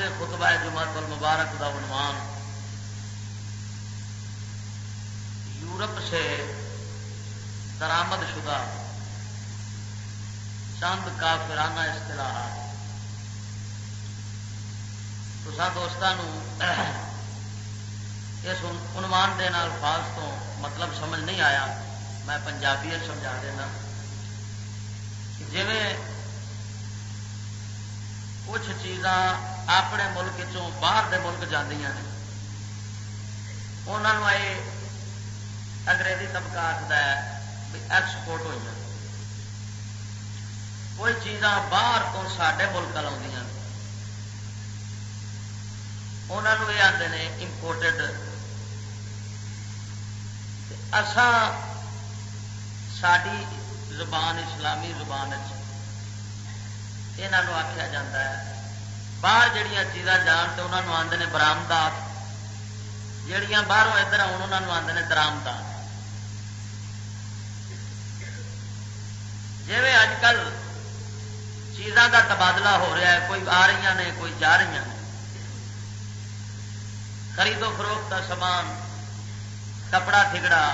اج خطبہ جماعت المبارک دا عنوان۔ یورپ سے درآمد شدہ چند کافرانہ اصطلاحات۔ تو سا دوستان اس عنوان دے الفاظ تو مطلب سمجھ نہیں آیا۔ میں پنجابی سمجھا دینا۔ جی کچھ چیزاں اپنے ملک چوں باہر دے ملک جاندیاں نے۔ انہوں نے انگریزی طبقہ آخر ہے ایکسپورٹ ہوئی کوئی چیزاں باہر تو سڈے ملک آدی انہوں یہ آتے ہیں امپورٹڈ اسان ساری زبان اسلامی زبان یہاں آخیا جا باہر جہیا چیزاں جان تو انہوں آتے ہیں برامدات جہیا باہروں ادھر آن انہوں آتے ہیں درامدات جی اج کل چیزاں کا تبادلہ ہو رہا ہے کوئی آ رہی نے کوئی جا رہی ہیں خریدو فروخت کا سامان کپڑا ٹھگڑا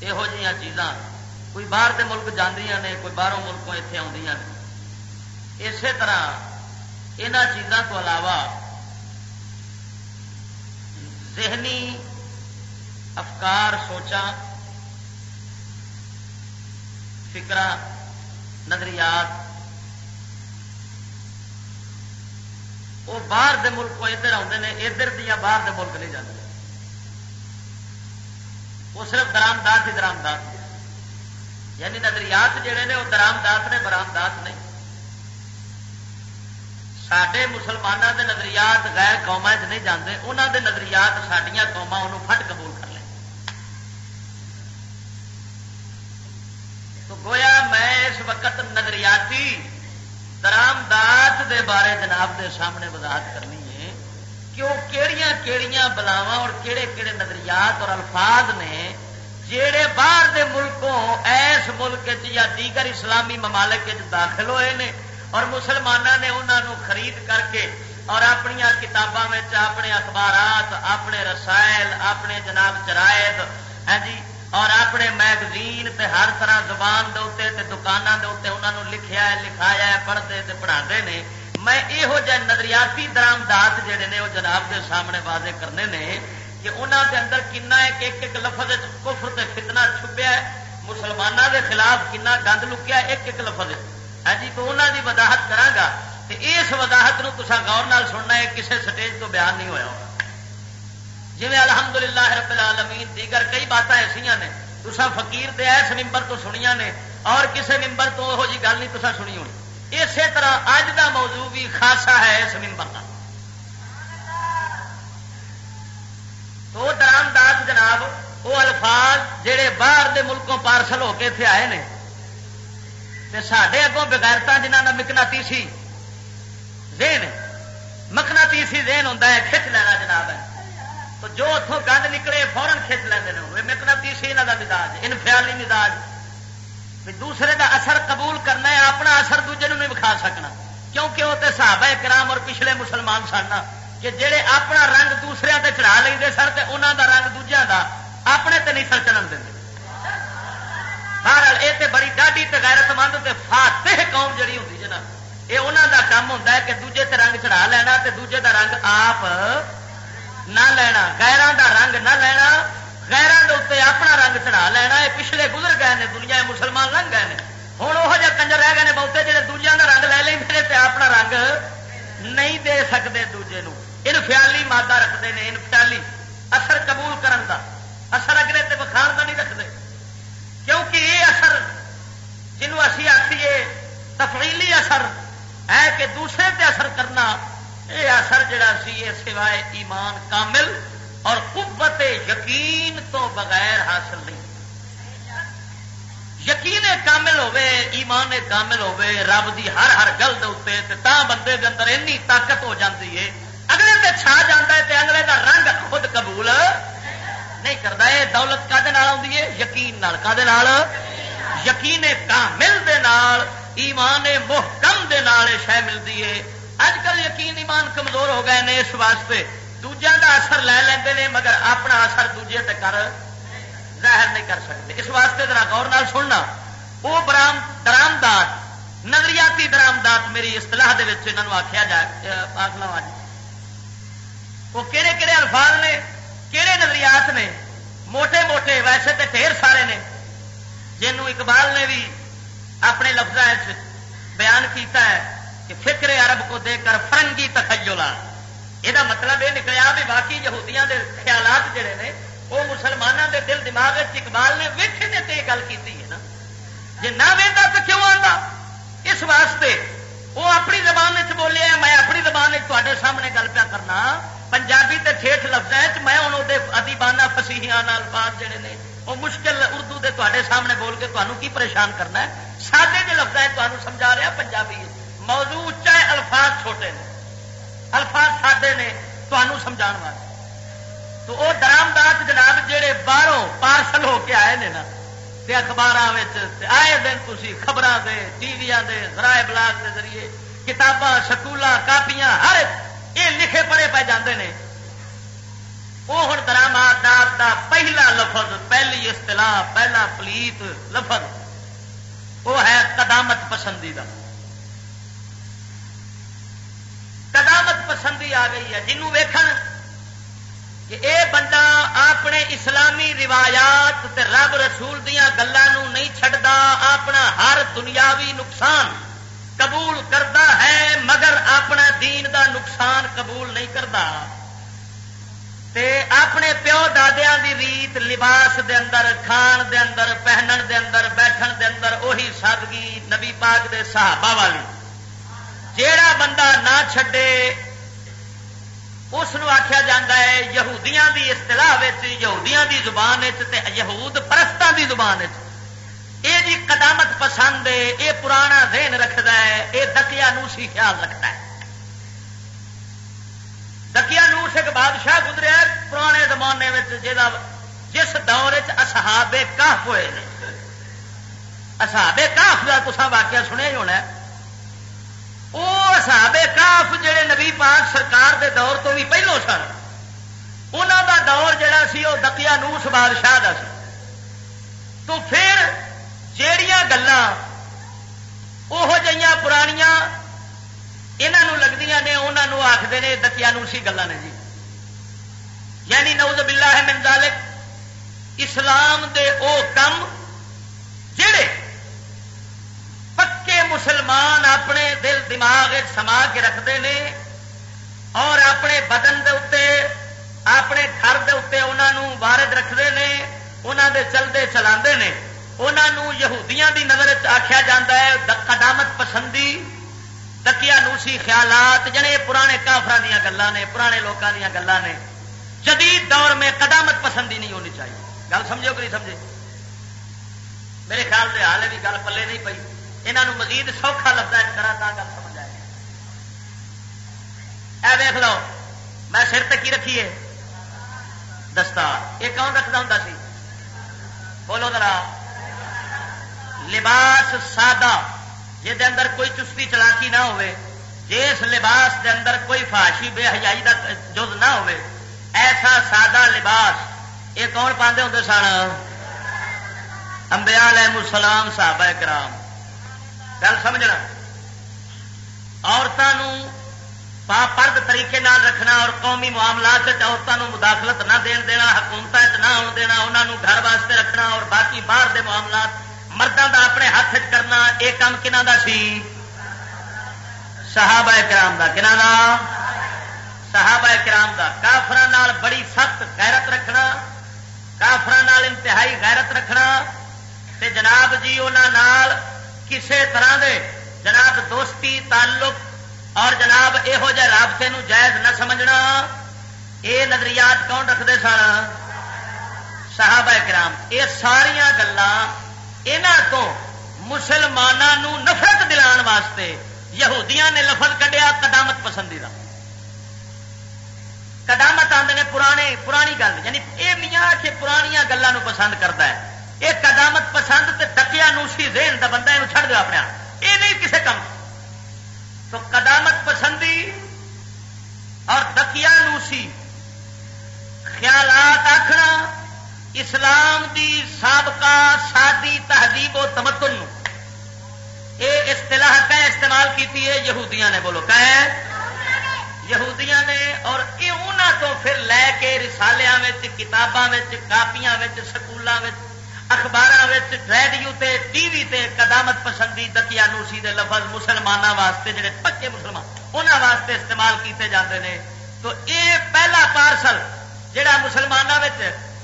یہو جہاں چیزاں کوئی باہر کے ملک جاندیاں نے کوئی باہروں ملکوں اتنے آدی نے اسی طرح یہاں چیزوں کو علاوہ ذہنی افکار سوچا فکر نظریات، وہ باہر دے ملک ادھر آتے ہیں، ادھر دیا باہر دے ملک نہیں جاتے۔ وہ صرف درامدات ہی درامدات یعنی نظریات جڑے نے وہ درامدات نے، برامدات نہیں۔ سڈے مسلمانوں کے نظریات غیر قوما چ نہیں جاتے انہوں دے نظریات سڈیا قوما انہوں فٹ قبول کر لیں تو گویا میں اس وقت نظریاتی درامدات دے بارے جناب دے سامنے وضاحت کرنی ہے کہ وہ کہڑیاں کہڑیاں بلاوا اور کہڑے کہڑے نظریات اور الفاظ نے جہے باہر دے ملکوں ایس ملک یا دیگر اسلامی ممالک داخل ہوئے نے اور مسلمانوں نے انہوں خرید کر کے اور اپنی کتابوں میں اپنے اخبارات، اپنے رسائل، اپنے جناب چرائد ہے ہاں جی اور اپنے میگزین تے ہر طرح زبان دے دکانوں کے اتنے انہوں نے لکھیا ہے، لکھایا ہے، پڑھتے تے پڑھا نے۔ میں یہو جہ نظریاتی درامدات جڑے نے، وہ جناب کے سامنے واضح کرنے نے کہ انہوں دے اندر کنا ایک ایک ایک لفظ کفر تے فتنہ چھپیا ہے مسلمانوں کے خلاف کنا گند لکیا ایک ایک لفظ ہے جی تو انہوں کی وضاحت کرا اس وضاحت غور نال سننا ہے کسی سٹیج تو بیان نہیں ہوا ہوگا جی الحمد للہ رب العالمین دیگر کئی باتیں ایسا نے تسا فقیر دے ایس ممبر تو سنیا نے، اور کسی ممبر تو یہو جی گل نہیں تسا سنی ہونی۔ اسی طرح اج کا موضوع بھی خاصا ہے اس ممبر کا تو درام داس جناب، وہ الفاظ جہے باہر دے ملکوں پارسل ہو کے اتنے آئے ہیں نے سڈے اگوں بغیرتا جنہ کا مکنا تیسی زین مکنا تیسی زین ہوتا ہے، کھچ لینا جناب ہے۔ تو جو اتوں گند نکلے فورن کھچ لینا مکنا تیسی یہاں کا مزاج انفیالی مزاج۔ دوسرے کا اثر قبول کرنا ہے، اپنا اثر دوجے نہیں بکھا سکنا۔ کیونکہ وہ تو صحابہ کرام اور پچھلے مسلمان سن کہ جہے اپنا رنگ دوسرے تے چڑھا لیں سر تو انہوں دا رنگ دوجیا دا، اپنے تے نہیں سر چڑھن دیں بہرحال یہ بڑی ڈاڈی غیرت مند تے فاتح قوم جڑی ہوتی جنا یہ انہوں دا کام ہوتا ہے کہ دوجے تے رنگ چڑھا لینا تے دوجے دا رنگ آپ نہ لینا۔ غیران دا رنگ نہ لینا۔ غیران دے اتنے اپنا رنگ چڑھا لینا۔ یہ پچھلے گزر گئے ہیں دنیا مسلمان لنگ گئے ہیں ہوں وہ کنجر رہ گئے بہتے، جہے دوجیا کا رنگ لے لیں تے اپنا رنگ نہیں دے سکتے دوجے نو مادہ رکھتے ہیں انفیالی اثر قبول کرن دا۔ اثر اگلے تے بخان کا نہیں رکھتے کیونکہ یہ اثر جنوب اسی آخیے تفریلی اثر ہے کہ دوسرے تے اثر کرنا یہ اثر جڑا سی یہ سوائے ایمان کامل اور قوت یقین تو بغیر حاصل نہیں۔ یقین کامل ہوے ایمان کامل ہوے رب دی ہر ہر گل دے تا بندے دے اندر اینی طاقت ہو جاتی ہے اگلے تے چھا جاتا ہے تے اگلے دا رنگ خود قبول نہیں کرتا یہ دولت کا یقین کا یقین کامل دے نال، ایمان محکم دے نال شہ ملتی ہے۔ اج کل یقین ایمان کمزور ہو گئے نے اس واسطے۔ دوجا دا اثر لے لیں نے، مگر اپنا اثر دوجے تے کر ظاہر نہیں کر سکتے۔ اس واسطے ذرا غور نال سننا۔ وہ برام درامدات نظریاتی درامدات میری اصطلاح دے انہوں آخیا جائے آخلا جی۔ وہ کہڑے کہڑے الفاظ نے کہڑے نظریات نے موٹے موٹے ویسے تو ڈھیر سارے نے جنوں اقبال نے بھی اپنے لفظ بیان کیتا ہے کہ فکر عرب کو دے کر فرنگی تخیلا۔ یہ مطلب یہ نکلیا بھی باقی یہودیاں دے خیالات جڑے نے، وہ مسلمانوں دے دل دماغ اقبال نے ویٹے نے تو یہ گل کی ہے نا۔ جی نہ وہدا تو کیوں آتا اس واسطے وہ اپنی زبان بولے میں اپنی زبان تے سامنے گل پیا کرنا۔ پنجابی تے ٹھیٹ لفظ میں ہوں وہ ادیبانہ فسیحیاں الفاظ جڑے نے وہ مشکل اردو دے تے سامنے بول کے تمہیں کی پریشان کرنا ہے؟ سادے جو لفظ ہے تمہیں سمجھا رہا پنجابی۔ موضوع اچا ہے، الفاظ چھوٹے نے۔ الفاظ سادے نے تمہیں سمجھا واسطے۔ تو وہ درامدات جناب جہے باہروں پارسل ہو کے آئے نا اخبار آئے دن تھی خبر دے ٹی وی ذرائع بلاگ کے ذریعے، کتاباں سکول کاپیاں، ہر یہ لکھے پڑے پہ جاندے نے۔ وہ ہوں درامات دا پہلا لفظ اصطلاح، پہلا پلیت لفظ، وہ ہے قدامت پسندیدہ۔ قدامت پسندی آ گئی ہے جنوں ویکھن کہ اے بندہ اپنے اسلامی روایات تے رب رسول دیا گلوں نہیں چڈتا اپنا ہر دنیاوی نقصان قبول کرتا ہے، مگر اپنا دین دا نقصان قبول نہیں کرتا تے اپنے پیو دادیا دی ریت لباس دے اندر، کھان دے اندر، پہنن دے اندر، بیٹھن دے اندر وہی سادگی نبی پاک دے صحابہ والی۔ جیڑا بندہ نہ چھڈے، اس آخیا جا ہے یہودیاں دی اصطلاح یہودیاں دی زبان یہود پرستان دی زبان یہ جی قدامت پسند ہے یہ پرانا ذہن رکھتا ہے یہ دکیا نوسی خیال رکھتا ہے۔ دکیا نوس ایک بادشاہ گزرا پرانے زمانے میں جس دور اصحاب کاف ہوئے اصحاب کاف کا تصا واقعہ سنیا ہی ہونا وہ سابے کاف جڑے نبی پاک سرکار دے دور تو بھی پہلو سن۔ انہوں دا دور جڑا سی وہ دکیا نوس بادشاہ دا سی۔ تو پھر جیڑیاں گلان وہ جہاں پرانیاں یہاں لگتی نے انہوں آخر نے دکیا نوسی گلا نے جی۔ یعنی نوز باللہ ہے منظالک اسلام دے او کم جڑے پکے مسلمان اپنے دل دماغ سما کے رکھتے ہیں اور اپنے بدن دے اتے اپنے گھر دے اتے انہوں وارد رکھتے ہیں انہوں دے چلتے چلا یہودیاں دی نظر آخیا جا ہے قدامت پسندی نوسی خیالات جنے پرانے کافر دیا گلان نے، پرانے لوگوں دیا گلان نے۔ جدید دور میں قدامت پسندی نہیں ہونی چاہیے۔ گل سمجھو کہ نہیں سمجھے؟ میرے خیال سے حال بھی گل پلے نہیں پی یہاں مزید سوکھا لگتا ہے طرح کا گل سمجھ آئے۔ اے دیکھ لو، میں سر تک کی رکھیے دستار۔ یہ کون رکھتا ہوں سی؟ بولو ذرا۔ لباس سادہ جہد اندر کوئی چستی چلاکی نہ ہوئے جس لباس دے اندر کوئی فاشی بے حجائی کا جز نہ ہوئے ایسا سادہ لباس، یہ کون پاندے ہوں سن؟ امبیا علیہ السلام، صحابہ کرام۔ گل سمجھنا۔ عورتوں پا پرد طریقے نال رکھنا اور قومی معاملات عورتوں مداخلت نہ دین دینا حکومت نہ آن دینا انہوں گھر واسطے رکھنا اور باقی باہر دے معاملات مردوں کا اپنے ہاتھ کرنا، یہ کام کنہ دا سی؟ صحابہ کرام دا۔ کنہ دا؟ صحابہ کرام دا کافران بڑی سخت غیرت رکھنا کافران انتہائی غیرت رکھنا۔ تے جناب جی انہوں کسے طرح دے جناب دوستی، تعلق اور جناب یہو جہ رابطے نو جائز نہ سمجھنا، اے نظریات کون رکھتے سن؟ صحابہ کرام۔ یہ ساریا گلوں مسلمانوں نفرت دلان واسطے یہودیاں نے لفظ کڈیا قدامت پسندی کا قدامت آدھے نے پرانے پرانی گل یعنی یہ میاں کہ پرانیاں گلوں پسند کرتا ہے۔ یہ قدامت پسند ڈکیا نوسی ذہن کا بندہ یہ چڑھ دو اپنے یہ نہیں کسی کام تو قدامت پسندی اور دکیا نوسی خیالات آخنا اسلام دی سابقہ سادی تہذیب و تمدن یہ اصطلاح کا استعمال کی یہودیاں نے بولو۔ کہ یہودیاں نے اور یہ انہوں تو پھر لے کے رسالیا کتاباں کاپیاں سکولوں اخبار ریڈیو تے، ٹی وی تے، قدامت پسندی دکیا نوسی دے لفظ مسلمانوں واسطے جڑے پکے مسلمان انہوں واسطے استعمال کیتے جاندے نے۔ تو اے پہلا پارسل جڑا مسلمانوں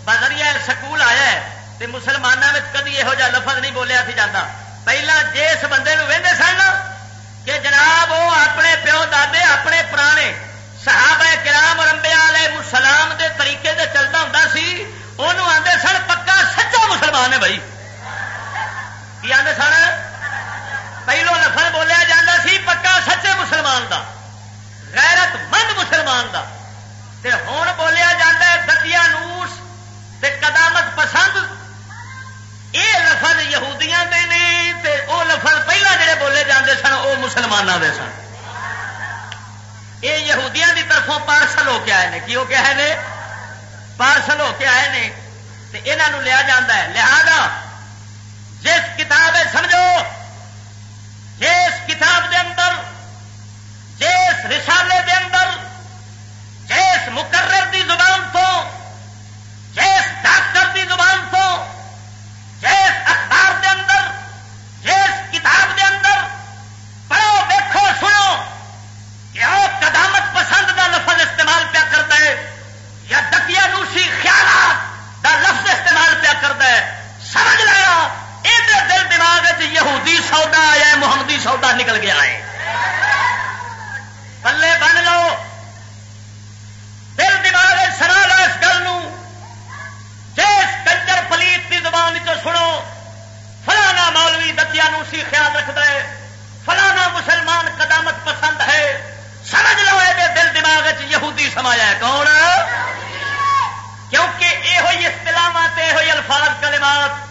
بازریا سکول آیا ہے تے مسلمانوں کدی یہو جہ لفظ نہیں بولیا سی جانا پہلا جس بندے وہدے سن کہ جناب وہ اپنے پیو دادے، اپنے پرانے صحابہ کرام رمبیا والے مسلام دے طریقے دے چلتا ہوں سی انہوں آدھے سن پکا سچا مسلمان ہے بھائی۔ کی آدھے سن؟ پہلو نفر بولیا جا سی، پکا سچے مسلمان دا، غیرت مند مسلمان دا۔ تے ہوں بولیا جا دتیا نوس تے قدامت پسند یہ لفظ یہودیاں دے نے تے او لفظ پہلا جڑے بولے جاندے سن وہ مسلمانوں دے سن۔ یہ یہودیاں دی طرفوں پارسل ہو کے آئے ہیں کی ہو کے پارسل ہو کے آئے ہیں یہاں لیا جا لہذا جس کتاب سمجھو؟ جس کتاب دے اندر، جس رسالے دے اندر، جس مقرر دی زبان تو جس ڈاکٹر دی زبان تو جس اخبار دے اندر جس کتاب دے اندر پڑھو دیکھو سنو کہ وہ قدامت پسند کا لفظ استعمال پیا کرتا ہے یا دکیا نوسی خیالات دا لفظ استعمال پیا کرتا ہے سمجھ لیا یہ دل دماغ یہودی سودا آیا محمدی سودا نکل گیا ہے پلے بن لو دل دماغ سنا لو اس گل جس کنجر پلیت کی زبان چ سنو فلانا مولوی دتیا نوسی خیال رکھتا ہے فلانا مسلمان قدامت پسند ہے سمجھ لو یہ دل دماغ یہودی سمایا ہے کون کیونکہ یہ اصطلاحات یہ الفاظ کلمات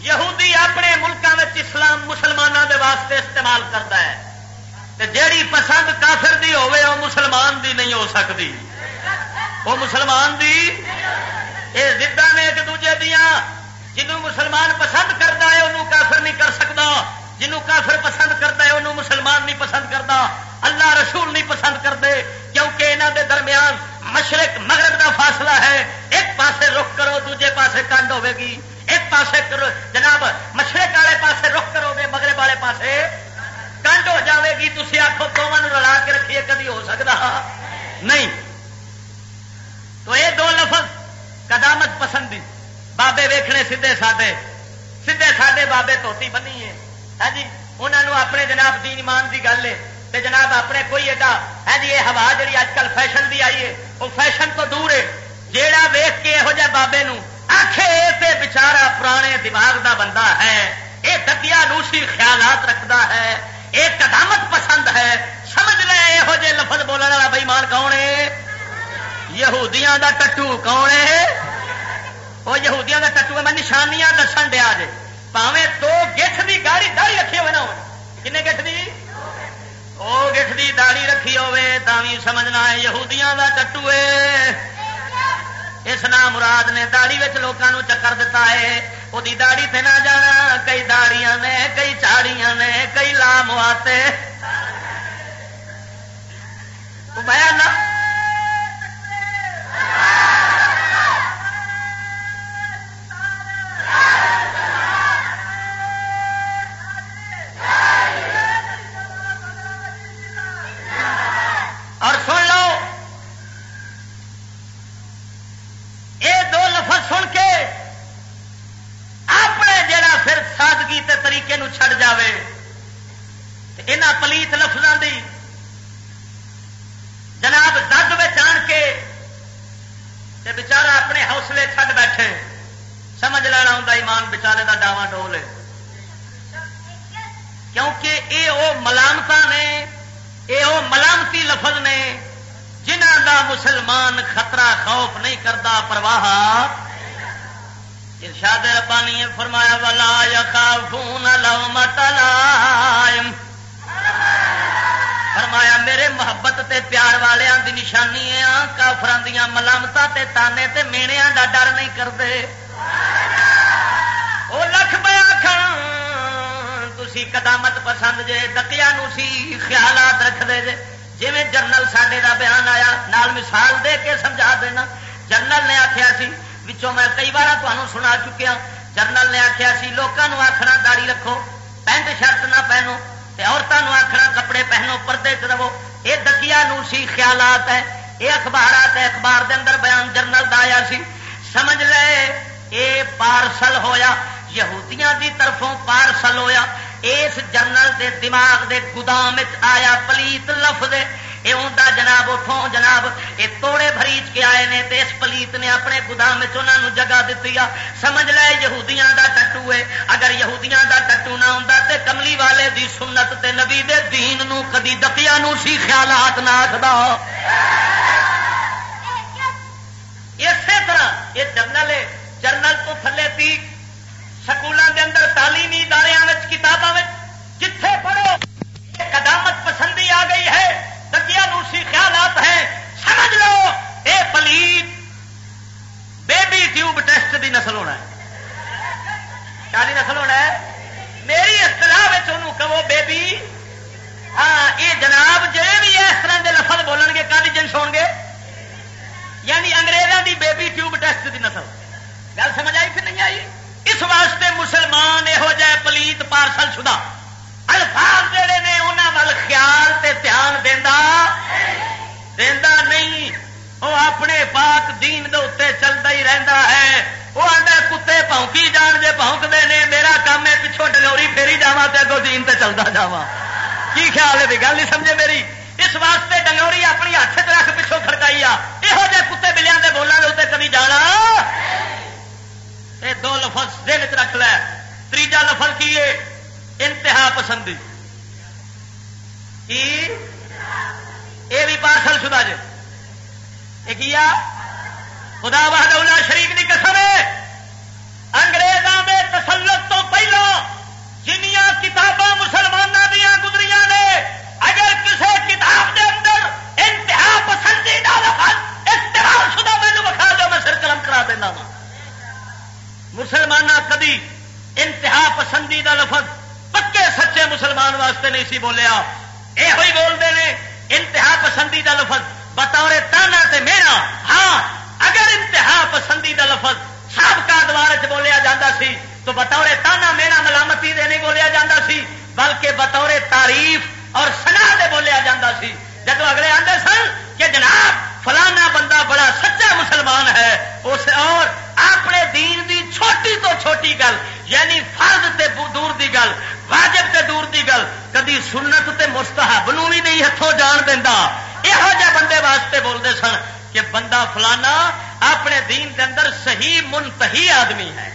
یہودی اپنے ملکوں میں اسلام مسلمانوں کے واسطے استعمال کرتا ہے جیڑی پسند کافر دی ہوے وہ مسلمان دی نہیں ہو سکتی وہ مسلمان دی یہ زدہ نے ایک دوجے دیا جنوں مسلمان پسند کرتا ہے انہوں کافر نہیں کر سکتا جنوں کافر پسند کرتا ہے انہوں مسلمان نہیں پسند کرتا اللہ رسول نہیں پسند کرتے کیونکہ یہاں دے درمیان مشرق مغرب کا فاصلہ ہے ایک پاسے رخ کرو دوجے پاسے کنڈ ہوے گی ایک پاسے کرو جناب مشرق والے پاسے رخ کرو گے مغرب والے پاسے کنڈ ہو جاوے گی تھی آخو دونوں رلا کے رکھیے کدی ہو سکتا نہیں تو یہ دو لفظ قدامت پسندی بابے ویکھنے سیدے سادے سیدے سادے بابے توتی بنی ہے ہاں جی انہوں اپنے جناب دین ایمان کی گل ہے۔ تے جناب اپنے کوئی ایڈا ہے جی یہ ہوا جی اج کل فیشن دی آئی ہے، وہ فیشن تو دور ہے۔ جیڑا ویخ کے یہو جہ بابے آخے بچارا پرانے دماغ دا بندہ ہے۔ یہ دکیا نوسی خیالات رکھتا ہے۔ یہ قدامت پسند ہے۔ سمجھ لے، یہو جہ لفظ بولنے والا بئیمان کون ہے؟ یہودیاں دا ٹٹو کون ہے؟ وہ یہودیاں دا ٹٹو ہے۔ میں نشانیاں دسن دیا جی پاوے تو گٹھ کی گاڑی داڑی رکھی ہوئے نا کن گٹھ کی دی داڑی رکھی ہوے بھی سمجھنا ہے یہودیاں دا ٹٹو اس نام مراد نے داڑی لوگوں چکر دتا ہے۔ وہ داڑی تے نہ جانا، کئی داڑیاں نے، کئی چاڑیاں نے، کئی لام آتے میں اور سن لو یہ دو لفظ سن کے اپنے جڑا پھر سادگی تے طریقے نو چھڑ جاوے یہاں پلیت لفظوں دی جناب دد آن کے تے بچارا اپنے حوصلے چھڈ بیٹھے سمجھ لینا ہوں ایمان بچارے کا ڈاواں ڈول کیونکہ یہ وہ ملامت نے یہ وہ ملامتی لفظ نے جنہ دا مسلمان خطرہ خوف نہیں کرتا، پرواہ۔ ارشاد ربانی فرمایا والا یا خافون لومت لائم فرمایا، میرے محبت تے پیار والوں دی نشانی ہے کافران دیا ملامت تے تانے تے میڑیاں دا ڈر نہیں کرتے۔ وہ لکھ پیا کھڑا تھی قدامت پسند جے دکیا سی خیالات رکھتے جے۔ جی جرنل سڈے کا بیان آیا، نال مثال دے کے سمجھا دینا۔ جرنل نے آخیا سی، وچوں میں کئی بار تمہیں سنا چکیا۔ جرنل نے آخیا سی لوگوں آخنا داڑی رکھو، پینٹ شرٹ نہ پہنو عورتوں آخنا کپڑے پہنو، پردے چ رہو۔ یہ دکیا سی خیالات ہے یہ اخبارات ہے اخبار دے اندر بیان جرنل دا آیا سی۔ سمجھ لے، اے پارسل ہویا۔ یہودیاں دی طرفوں پارسل ہویا۔ اس جرنل دے دماغ دے گودام آیا پلیت لفظ یہ ہوں جناب اتوں جناب یہ توڑے بریچ کے آئے نے اس پلیت نے اپنے گودام جگہ دیتی آ۔ سمجھ لے، یہودیاں دا ٹٹو ہے۔ اگر یہودیاں دا ٹٹو نہ ہوں تو کملی والے دی سنت تے نبی دے دین نو کدی دکیا نو سی خیالات نہ آخر اسی طرح یہ جرنل ہے، جرنل تو تھلے تھی۔ سکولوں کے اندر تعلیمی ادارے کتابوں جتھے پڑھو قدامت پسندی آ گئی ہے۔ دکیا نوسی خیالات ہیں۔ سمجھ لو، اے پلیت بیبی ٹیوب ٹیسٹ دی نسل ہونا ہے۔ کیا نسل ہونا ہے؟ میری اصطلاح کہو بیبی ہاں یہ جناب جہے بھی اس طرح کے لفظ بولن گے کل جنس ہو گے؟ یعنی انگریزوں دی بیبی ٹیوب ٹیسٹ دی نسل۔ گل سمجھ آئی کہ نہیں آئی؟ اس واسطے مسلمان یہو جہ پلیت پارسل شدہ۔ الفاظ جڑے نے انہوں خیال تے دھیان دینا دینا نہیں۔ وہ اپنے پاک دین دے اتنے چلتا ہی رہتا ہے۔ وہ آدھا کتے پونکی جان جے پونکتے ہیں میرا کام ہے پچھوں ڈلوری پھیری جا تو اگو دین تے چلتا جا کی خیال ہے گل نہیں سمجھے میری؟ اس واسطے ڈنگوری اپنی ہاتھ چ رکھ، پچھوں کھڑکائی آ یہو جہ کتے بلیاں کے بولوں کے اتنے کبھی جانا۔ یہ دو لفظ دل چ رکھ لے۔ تیجا لفظ کی انتہا پسندی۔ یہ بھی پارسل شدہ جی یہ کیا خدا بہاد شریف کی قسم ہے۔ انگریزوں کے تسلط تو پہلو جنیا کتاباں مسلمانوں دیا گزری نے۔ اگر کسی کتاب کے اندر انتہا پسندی استعمال شدہ مینو بخا دو میں سر قلم کرا دینا وا مسلمان کدی انتہا پسندی کا لفظ پکے سچے مسلمان واسطے نہیں سی بولیا یہ بولتے ہیں انتہا پسندیدہ لفظ۔ بطور تانا تے میرا ہاں اگر انتہا پسندیدہ لفظ سابقہ دوار چ بولیا جاتا سی، تو بطور تانا میرا ملامتی دے نہیں بولیا جاتا سی، بلکہ بطور تعریف اور سنا دے بولیا جاتا سی۔ جب اگلے آتے سن کہ جناب فلانا بندہ بڑا سچا مسلمان ہے، اس اور اپنے دین دی چھوٹی تو چھوٹی گل یعنی فرض تے دور دی گل واجب تے دور دی گل، کدی سنت تے مستحب نو بھی نہیں ہاتھوں جان دینا یہو جہ بندے واسطے بولتے سن کہ بندہ فلانا اپنے دین دے اندر صحیح منتہی آدمی ہے۔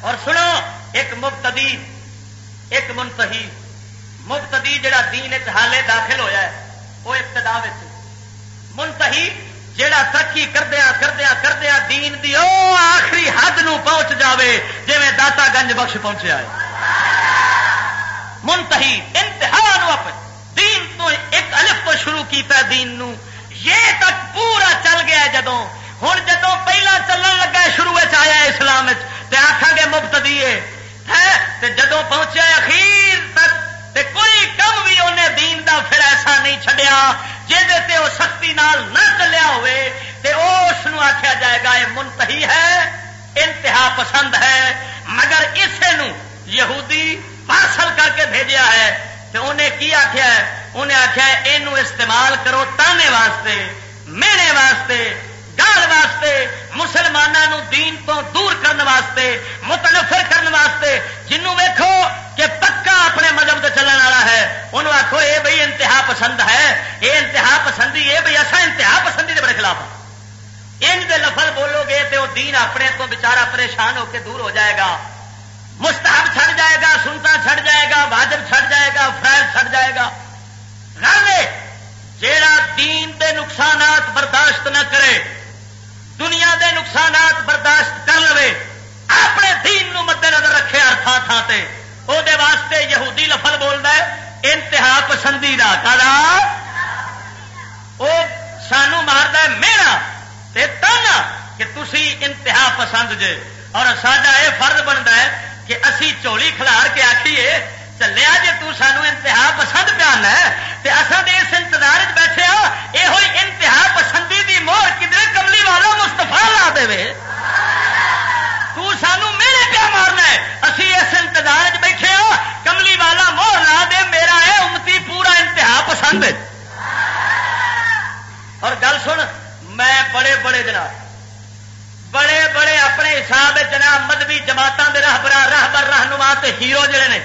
اور سنو، ایک مبتدی، ایک منتہی، مبتدی جڑا دین حالے داخل ہویا ہے، وہ ابتدا منتہی جیڑا ترقی کردیا کردیا کردیا دین دی او آخری حد نو پہنچ جاوے جی میں داتا گنج بخش پہنچیا ہے۔ منتہی انتہا نو دین تو ایک الف تو شروع کیتا دین نو۔ یہ تک پورا چل گیا جدوں۔ ہوں جدو پہلا چلن لگا شروع آیا اسلام آخان گے مبتدی ہے۔ جدو پہنچے اخیر تک، تے کوئی کم بھی انہیں دین دا پھر ایسا نہیں چڈیا جہد وہ سختی نال نہ چلیا ہوئے، تے اس آخیا جائے گا، یہ منتہی ہے، انتہا پسند ہے۔ مگر اسے نو یہودی پارسل کر کے بھیجا ہے تو انہیں کی آخیا ہے؟ انہیں آخیا یہ استعمال کرو تانے واسطے میرے واسطے، گال واسطے مسلمانوں دین تو دور کرنے واسطے، متنفر کرنے واسطے۔ جنوں ویکھو کہ پکا اپنے مذہب سے چلنے والا ہے، انہوں آخو یہ بھائی انتہا پسند ہے یہ انتہا پسندی یہ بھائی اصا انتہا پسندی کے بڑے خلاف ہاں۔ ان کے لفظ بولو گے تو دین اپنے تو بچارا پریشان ہو کے دور ہو جائے گا۔ مستحب چھڑ جائے گا سنتا چھڑ جائے گا، واجب چھڑ جائے گا فرائض چھڑ جائے گا۔ جیڑا دین دے نقصانات برداشت نہ کرے، دنیا دے نقصانات برداشت کر لے اپنے دین نو مد نظر رکھے ہر تھان تھان سے وہ واسطے یہودی لفظ بولتا ہے، انتہا پسندی کا کالا۔ وہ سانو مارد میرا تانا کہ تھی انتہا پسند جے۔ اور سڈا یہ فرض بنتا ہے کہ اسی چولی کھلار کے آخیے چلیا جی تانوں انتہا پسند پیان ہے اصل اس انتظار بیٹھے ہاں یہ انتہا پسندی دی مور کدھر کملی والا مستفا لا دے سانو میرے پیا مارنا ہے، اسی اس انتظار بیٹھے ہاں کملی والا مور لا دے، میرا ہے امتی پورا انتہا پسند اور گل سن، میں بڑے بڑے جناب بڑے بڑے اپنے حساب جناب مذہبی جماعتوں کے راہبر راہبر رہنما ہیرو جڑے نے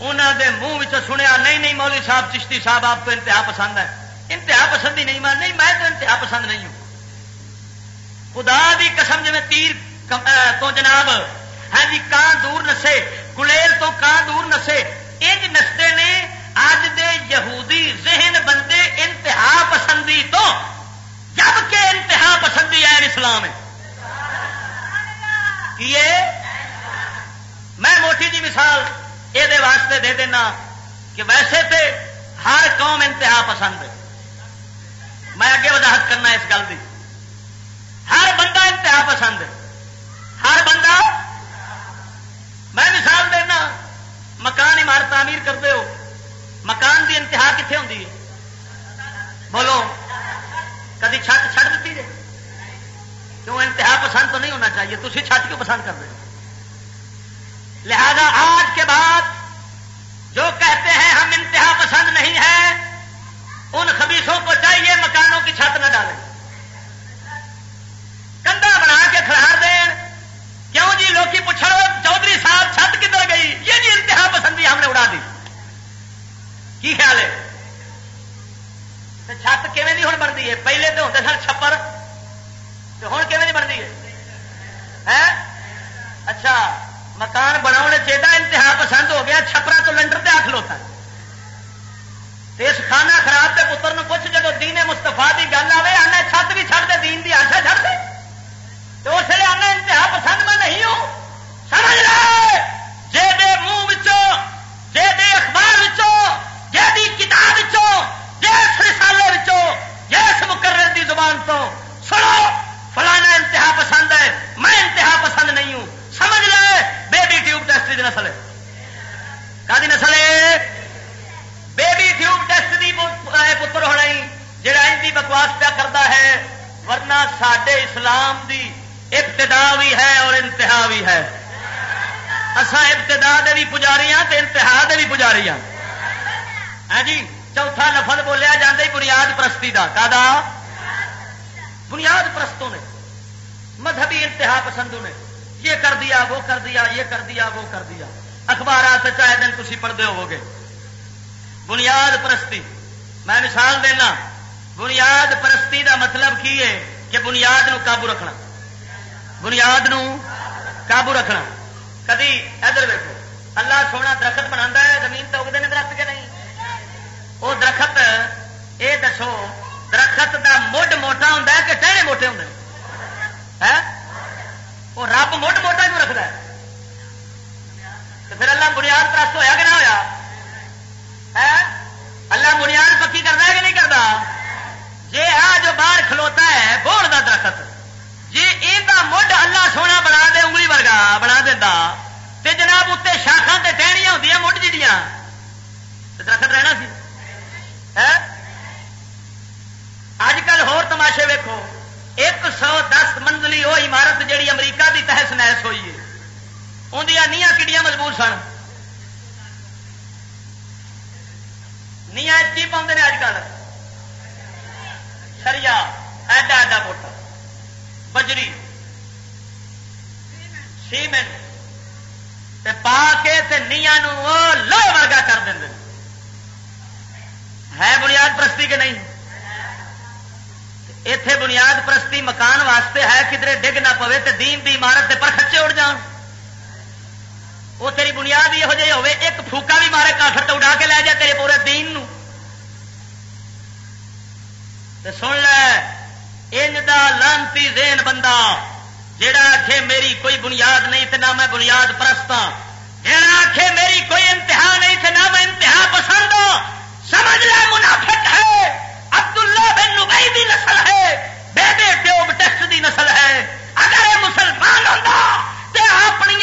انہوں دے منہ سنیا، نہیں نہیں، مولوی صاحب، چشتی صاحب، آپ کو انتہا پسند ہے۔ انتہا پسند ہی نہیں مان نہیں، میں تو انتہا پسند نہیں ہوں۔ خدا دی قسم جی تیر تو جناب ہاں جی کان دور نسے گلیل تو کان دور نسے، انج نستے نے اج دے یہودی ذہن بندے انتہا پسندی تو جبکہ انتہا پسندی ہے اسلام ہے۔ میں موٹی جی مثال یہ واسطے دے دینا کہ ویسے تے ہر قوم انتہا پسند ہے۔ میں اگے وضاحت کرنا اس گل کی ہر بندہ انتہا پسند ہے۔ ہر بندہ میں مثال دینا، مکان عمارت تعمیر کرتے ہو، مکان کی انتہا کتنے ہوتی ہے؟ بولو، کدی چھت چھڑ دیتی ہے کیوں انتہا پسند تو نہیں ہونا چاہیے تھی چھت کیوں پسند کر رہے لہذا آج کے بعد جو کہتے ہیں ہم انتہا پسند نہیں ہے ان خبیصوں کو چاہیے مکانوں کی چھت نہ ڈالیں۔ کندا بنا کے کھڑا دیں۔ کیوں جی؟ لوگ پوچھو، چودھری صاحب چھت کدھر گئی؟ یہ جی انتہا پسندی ہم نے اڑا دی۔ کی خیال ہے؟ چھت کیون نہیں ہوں بنتی ہے؟ پہلے تو ہوتے سر چھپر۔ ہوں کیون بنتی ہے؟ اچھا مکان بنا چاہیے انتہا پسند ہو گیا، چھپرا تو لنڈر پہ آخ لوتا۔ اس کھانا خراب کے پتر نے پوچھ جب دینے مستفا کی گل آئے آنا چھت بھی چھڑ دے، دین کی آشا چھڑ دے۔ تو اس لیے آنا انتہا پسند میں نہیں ہوں۔ سمجھ لے! جے دے منہ جے دے اخبار جی کتاب جس رسالے جس مقرر دی زبان تو۔ سنو! فلانا انتہا پسند ہے، میں انتہا پسند نہیں ہوں۔ سمجھ لے، بیبی ٹیوب ٹیسٹ کی نسل ہے۔ کا نسل ہے؟ بیبی ٹیوب ٹیسٹ کی پتر ہونا جڑا ان کی بکواس پیا کرتا ہے، ورنہ سڈے اسلام دی ابتدا بھی ہے اور انتہا بھی ہے۔ اصا ابتدا دے بھی پجاری ہاں انتہا دے بھی پجاری ہاں۔, ہاں جی چوتھا لفظ بولیا جاتا ہی بنیاد پرستی کا کا بنیاد پرستوں نے، مذہبی انتہا پسندوں نے، یہ کر دیا، وہ کر دیا، یہ کر دیا، وہ کر دیا۔ اخبارات چاہے دن تھی پڑھتے ہوو گے بنیاد پرستی، میں مثال دینا، بنیاد پرستی دا مطلب کی ہے کہ بنیاد نو قابو رکھنا۔ بنیاد نو قابو رکھنا۔ کدی ادھر ویکو اللہ سونا درخت بنا ہے، زمین تو اگتے ہیں درخت کے نہیں؟ وہ درخت یہ دسو درخت دا مڈ موٹا ہوں کہ ٹہرے موٹے ہوں وہ رب مڈ موٹا کیوں رکھتا ہے؟ تو پھر اللہ بنیاد پرست ہویا کہ نہ ہوا اللہ بنیاد پکی کرتا ہے کہ نہیں کرتا جی آ جو باہر کھلوتا ہے بوڑ دا درخت۔ جی یہ مڈ اللہ سونا بنا دے، انگلی ورگا بنا دینا تے جناب اتنے شاخا تے ٹہنیاں ہوں مڈ جہیا درخت رہنا سی۔ اج کل ہور تماشے ویکو ایک سو دس منزلی وہ عمارت جیڑی امریکہ کی تحس نحس ہوئی ہے۔ اندر نیاں کڑیاں مضبوط سن۔ نیاں کی پاؤں نے اج کل سریا ایڈا ایڈا موٹا بجری۔ سیمنٹ۔ پا کے نیا لوہے ورگا کر دیں ہے بنیاد پرستی کہ نہیں؟ اتے بنیاد پرستی مکان واسطے ہے کدھر ڈگ نہ پوے تو دین دی عمارت پر خچے اڑ جان۔ وہ تیری بنیاد یہ جی ہوے، ایک پھوکا بھی مارے کافر تو اڑا کے لے جائے تیرے پورے دین نو۔ سن لے ان لانتی زین بندہ جڑا آخ میری کوئی بنیاد نہیں تو نہ میں بنیاد پرست ہاں۔ جڑا آخ میری کوئی انتہا نہیں تو نہ میں انتہا پسند ہوں سمجھ لے، منافق ہے۔ عبداللہ بن نبئی دی نسل ہے، بیبے ٹیوب ٹیسٹ دی نسل ہے۔ اگر یہ مسلمان ہوتا اپنی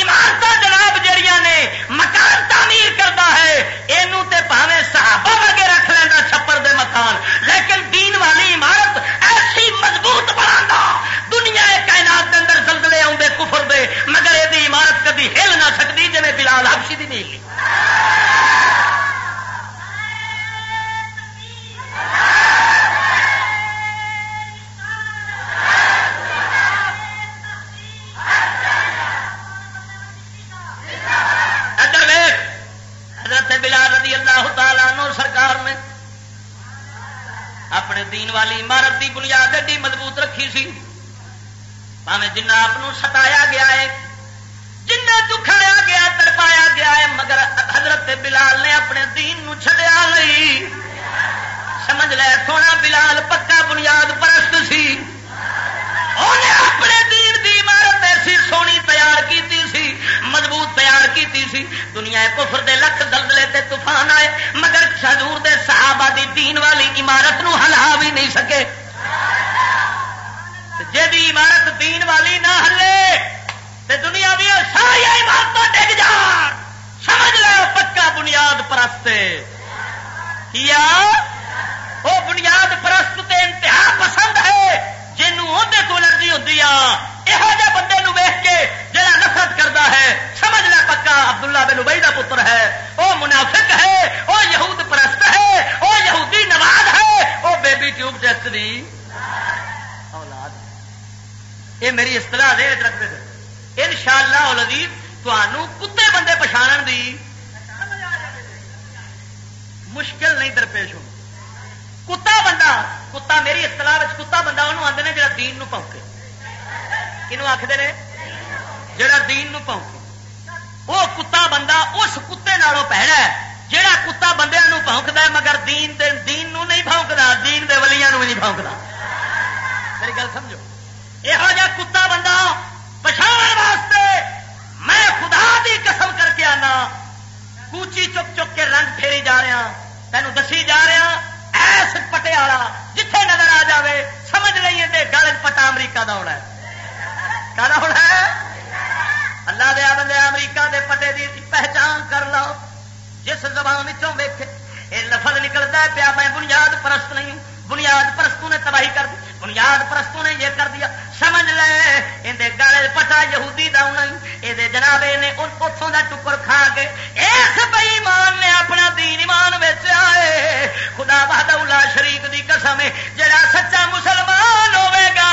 عمارت جناب جہیا نے مکان تعمیر کرتا ہے یہ پاوے صحابہ ورگے رکھ لینا چھپر دے مکان۔ لیکن دین والی عمارت ایسی مضبوط بنا دنیا کائنات کے اندر زلزلے آدھے کفر دے، مگر یہ عمارت کبھی ہل نہ سکتی جی بلال ہبشی دی نہیں دین والی عمارت کی بنیاد ایڈی مضبوط رکھی سی۔ پاوے جنہ آپ ستایا گیا ہے، جنہ دکھایا گیا، تڑپایا گیا ہے، مگر نہیں سکے جی عمارت دین والی نہ ہلے، تے دنیا بھی ساری عمارت ڈگ جان۔ سمجھ لو پکا بنیاد پرست کیا؟ وہ بنیاد پرست تے انتہا پسند ہے، جنوں اندر تو الرجی ہوتی یہو جہ بندے ویخ کے جہاں نفرت کرتا ہے، سمجھ لیا پکا عبداللہ بن ابئی کا پتر ہے۔ وہ منافق ہے وہ یہود پرست ہے وہ یہودی نواز بیبی ٹیوب ٹیسٹ دی اولاد یہ میری اصطلاح دے رکھتے تھے ان شاء اللہ تمہوں کتے بندے پچھاڑن دی مشکل نہیں درپیش ہو کتا بندہ کتا میری اصطلاح کتا بندہ انہوں آتے جڑا دین نو پونکے کنو آخر نے جڑا دین نو پونکے وہ کتا بندہ اس کتے نالوں پہنا ہے جہا کتا بندے پونکتا ہے، مگر دین دے دین نو نہیں پونکتا دین دے ولیاں نو بھی نہیں پونکتا میری گل سمجھو؟ یہو جا کتا بندہ پچھاڑ واسطے میں خدا دی قسم کر کے آنا، کوچی چک چک کے رنگ پھیری جا رہا ہاں، تینوں دسی جا رہا ہاں، ایس پٹے والا جتھے نظر آ جاوے، سمجھ نہیں ہے گل پٹا امریکہ کا ہونا ہے۔ ہونا ہے؟ اللہ دیا بندے امریکہ دے پٹے دی پہچان کر لو۔ جس زبان ویکے یہ لفظ نکلتا ہے، پیا میں بنیاد پرست نہیں بنیاد پرستوں نے تباہی کر دی، بنیاد پرستوں نے یہ کر دیا۔ سمجھ لے اندر گل پٹا یہودی یہ جناب نے اتوں کا ٹکر کھا کے اس بئی مان نے اپنا دین ایمان آئے خدا بہاد شریف کی قسم جڑا سچا مسلمان ہوے گا،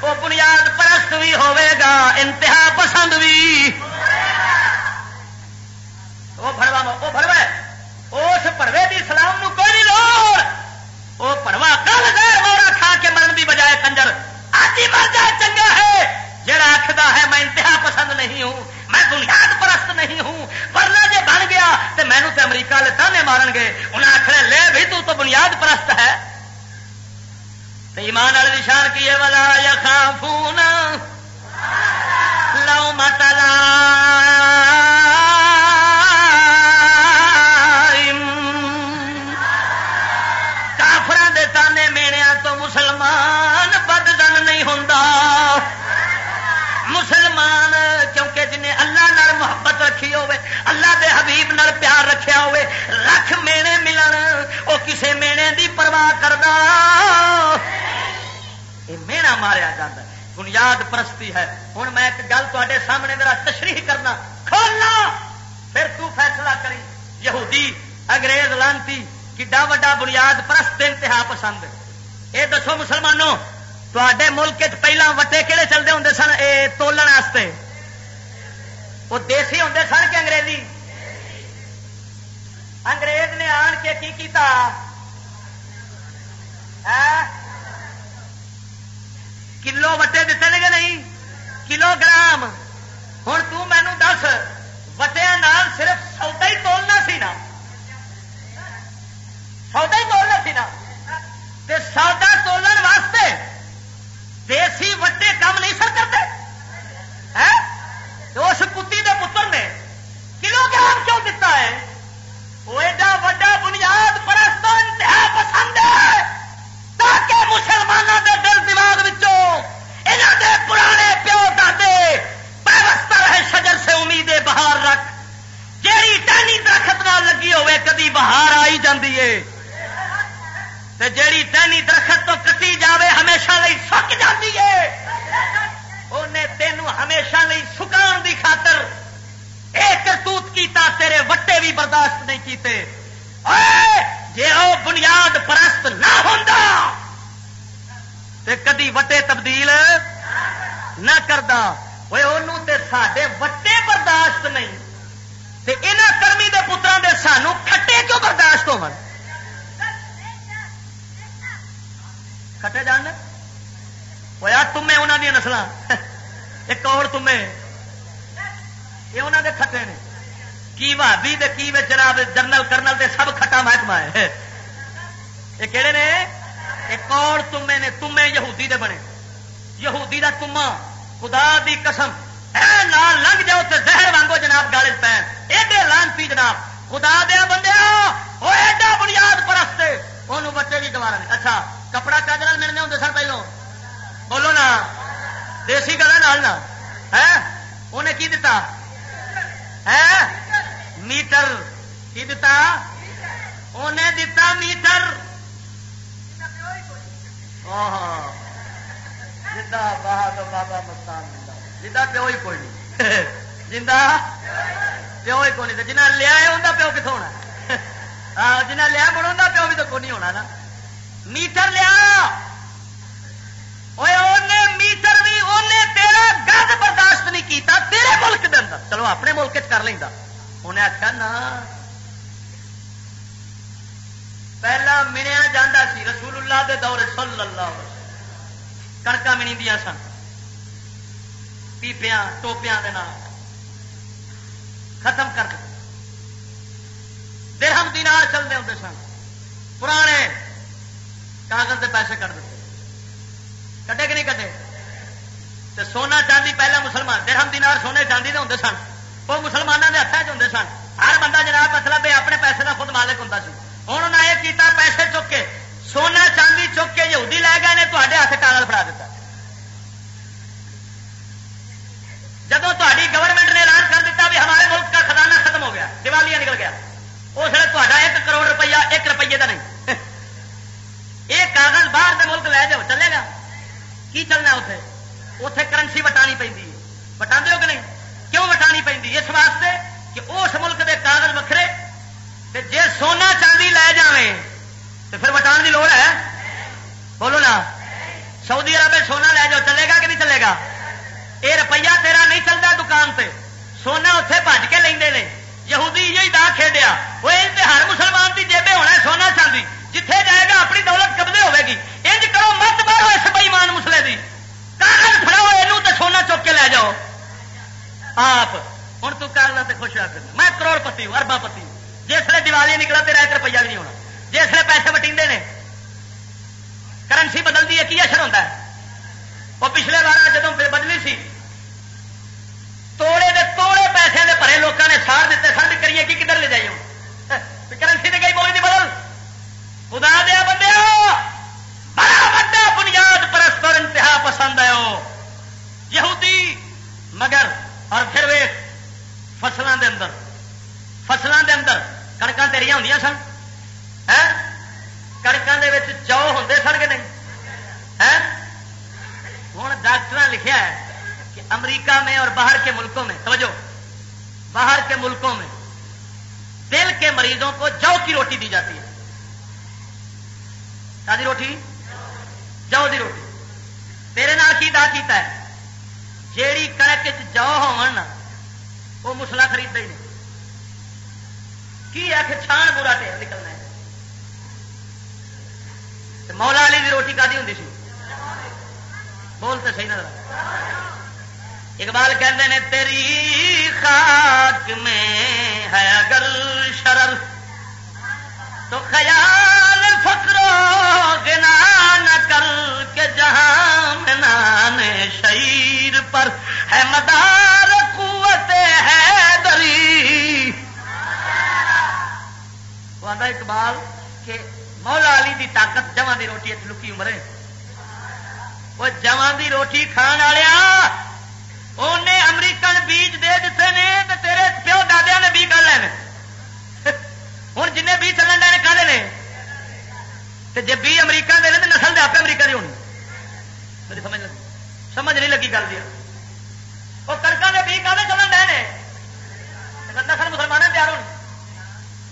وہ بنیاد پرست بھی ہوے گا، انتہا پسند بھی۔ وہ بڑوا وہ بڑوا اس پروے کی سلام نو کوئی نہیں لوڑ۔ وہ پڑوا کل دیر مورا کھا کے مرن دی بجائے کنجر۔ آدھی مر جائے چنگا ہے۔ جڑا آخدا ہے، میں انتہا پسند نہیں ہوں۔ میں بنیاد پرست نہیں ہوں۔ ورنہ جی بن گیا تو مینو تو امریکہ والے تانے مارن گے۔ انہیں آخر لے بھی تو تو بنیاد پرست ہے۔ تو ایمان والے نشان کی والا یا خافونا لو متلا تو مسلمان بدزن نہیں ہوں مسلمان کیونکہ جنہیں اللہ نال محبت رکھی ہوے اللہ دے حبیب نال پیار رکھیا ہوے لکھ مینے ملن وہ کسے مینے دی پرواہ کردا۔ یہ مینا ماریا جاتا ہے، بنیاد پرستی ہے۔ ہوں میں ایک گل تے سامنے میرا تشریح کرنا۔ کھولنا! پھر تو فیصلہ کری یہودی، انگریز، لانتی، کڈا وڈا بنیاد پرست انتہا پسند یہ دسو مسلمانوں تے ملک پہلا وٹے کہڑے چلتے ہوں سن؟ یہ تولن واسطے۔ وہ دیسی ہوں سن کہ انگریزی؟ انگریز نے آن کے کی کیتا؟ ہاں؟ کلو وٹے دیتے کہ نہیں؟ کلو گرام ہوں تینوں دس وٹیا صرف سودا ہی تولنا سی نا۔ سودا ہی تولنا سی نا۔ تے سودا تولن واسطے دیسی وٹے کام نہیں سر کرتے؟ اس کتی دے پتر نے کلو گرام کیوں دیتا ہے؟ وہ ایڈا وڈا بنیاد پرست انتہا پسند ہے تاکہ مسلمانوں کے دل دماغ یہاں دے پرانے پیو دے پیوستہ رہے شجر سے امید بہار رکھ۔ جیڑی ٹہنی درخت نہ لگی ہوے کدی بہار آئی جاتی ہے۔ جیڑی ٹہنی درخت تو کٹی جاوے ہمیشہ لئی سک جاتی ہے۔ انہیں تینوں ہمیشہ لئی سکان دی خاطر ایک کرتوت کیتا، تیرے وٹے بھی برداشت نہیں کیتے۔ جی وہ بنیاد پرست نہ ہوں کدی وٹے تبدیل نہ کرتا وہ سڈے وٹے برداشت نہیں یہاں کرمی کے پترا دے سانو کھٹے کیوں برداشت ہو کٹے جان؟ وہ یار تمے انہوں دیا نسل ایک اور تمے یہ انہوں دے کھٹے نے۔ کی بھابی کی جناب جنرل کرنل دے سب کھٹا محکمہ ہے۔ یہ کہڑے نے؟ ایک اور تمے نے؟ تمے یہودی دے بنے۔ یہودی دا تما خدا دی قسم۔ اے نال لنگ جاؤ تے زہر وانگو جناب گالے پین۔ ایڈے لانتی جناب۔ خدا دیا بندے وہ ایڈا بنیاد پرستے انہوں بچے بھی گوارا اچھا۔ کپڑا چاجر ملنے ہوں سر پہلو؟ بولو نا۔ دیسی گلا نال انہیں کی دتا؟ ہے؟ میٹر۔ کی دتا؟ انہیں دتا میٹر۔ جا باہر بابا مستان جا پیو ہی کوئی نہیں۔ جا پیو ہی کوئی نہیں۔ جنہ لیا ہے انہیں پیو کتوں ہونا؟ ہاں جنہ لیا مڑ پیو بھی تو کون نہیں ہونا نا۔ میٹر لیا۔ میٹر بھی انہیں تیرا گد برداشت نہیں کیتا، تیرے ملک کے اندر۔ چلو اپنے ملک کر لینا انہیں آخیا نا پہلا منیا جا سی رسول اللہ دے دور صلی اللہ کنکا منی دیا سن۔ پیپیا ٹوپیا ختم کر دے۔ درہم دینار چلتے ہوتے سن۔ پرانے کاغذ کے پیسے کٹ دیتے۔ کٹے کہ نہیں کٹے سونا چاندی پہلا مسلمان، درہم دینار سونے چاندی کے ہوں سن۔ وہ مسلمانوں کے ہاتھوں چ سن۔ ہر بندہ جناب مطلب اپنے پیسے کا خود مالک ہوں ہوں انہیں یہ کیتا پیسے چک کے، سونا چاندی چک کے یہودی لے گئے تے ہاتھ کاغذ فڑا دیتا جب تاری گورنمنٹ نے اعلان کر دیتا بھی ہمارے ملک کا خزانہ ختم ہو گیا، دیوالیاں نکل گیا۔ اس لیے تا ایک کروڑ روپیہ، ایک روپیے کا نہیں۔ کاغذ باہر کے ملک لے جاؤ، چلے گا؟ کی چلنا اتنے اتے کرنسی وٹانی پہ وٹا ہو کہ نہیں؟ کیوں وٹانی پہ اس واسطے کہ اس ملک کے کاغذ وکھرے جی سونا چاندی لے جائیں تو پھر وٹان کی لوڑ ہے؟ بولو نا۔ سعودی عرب سونا لے جاؤ، چلے گا کہ نہیں چلے گا؟ یہ روپیہ تیرا نہیں چلتا دکان سے سونا اتے بج کے لے یہودی یہ دا کھیڈیا۔ وہ ہر مسلمان کی جیبے ہونا سونا چاندی۔ جتھے جائے گا اپنی دولت قبضے ہوے گی۔ انج کرو مت مارو اس بئیمان مسلے کی کاغذ فراؤ یہ تو سونا چک کے لے جاؤ۔ آپ ہوں تو کرنا تو خوش رکھ میں کروڑ پتی ہوں اربا پتی ہوں۔ جسے دیوالی نکلا تو ایک روپیہ بھی نہیں ہونا۔ جسے پیسے وٹیندے نے۔ کرنسی بدلتی ہے، کی اثر ہوتا ہے؟ وہ پچھلے بار جب بدلی سی، توڑے دے توڑے پیسے دے پرے لوگوں نے سار دیتے سن کریے کہ کدھر لے جائیے کرنسی نے گئی بولی نہیں بدل خدا دیا بندے بڑا بڑا بنیاد پرست اور انتہا پسند ہے وہ۔ یہودی، مگر، اور پھر وے فصلوں دے اندر۔ فصلوں دے اندر کنکا تیریا ہوں سن؟ کنکوں کے جو ہوں سن کہ نہیں؟ ہوں ڈاکٹر لکھا ہے کہ امریکہ میں اور باہر کے ملکوں میں سمجھو باہر کے ملکوں میں دل کے مریضوں کو جو کی روٹی دی جاتی ہے۔ سادی روٹی؟ جو دی روٹی۔ تیرے نال کی دا کیتا ہے؟ جیڑی کنک جو ہو مسلا خرید ہی نہیں۔ کی ہے کہ چھان برا ٹھیک نکلنا ہے؟ مولا علی دی روٹی کا ہوں سی؟ بولتے صحیح نظر اقبال کہتے ہیں تیری خاک میں ہے اگر شرر، تو خیال گنا نہ کر کے جہاں میں نان شعیر پر ہے مدار قوت ہے دری اقبال کہ مولا علی دی طاقت جمع دی روٹی لکی عمرے۔ وہ جمع دی روٹی کھان والیا انہیں امریکن بیج دے دیتے نے تو تیرے پیو دادیا نے بی کر لے ہوں جن بی چلن ڈے کھے نے۔ جی بی امریکہ دے تو نسل دے آپ امریکہ کی ہونی۔ میری سمجھ لگی۔ سمجھ نہیں لگی گل دیا وہ کنکا کے بی کھے چلن ڈے نے؟ نسل مسلمان تیار ہونی۔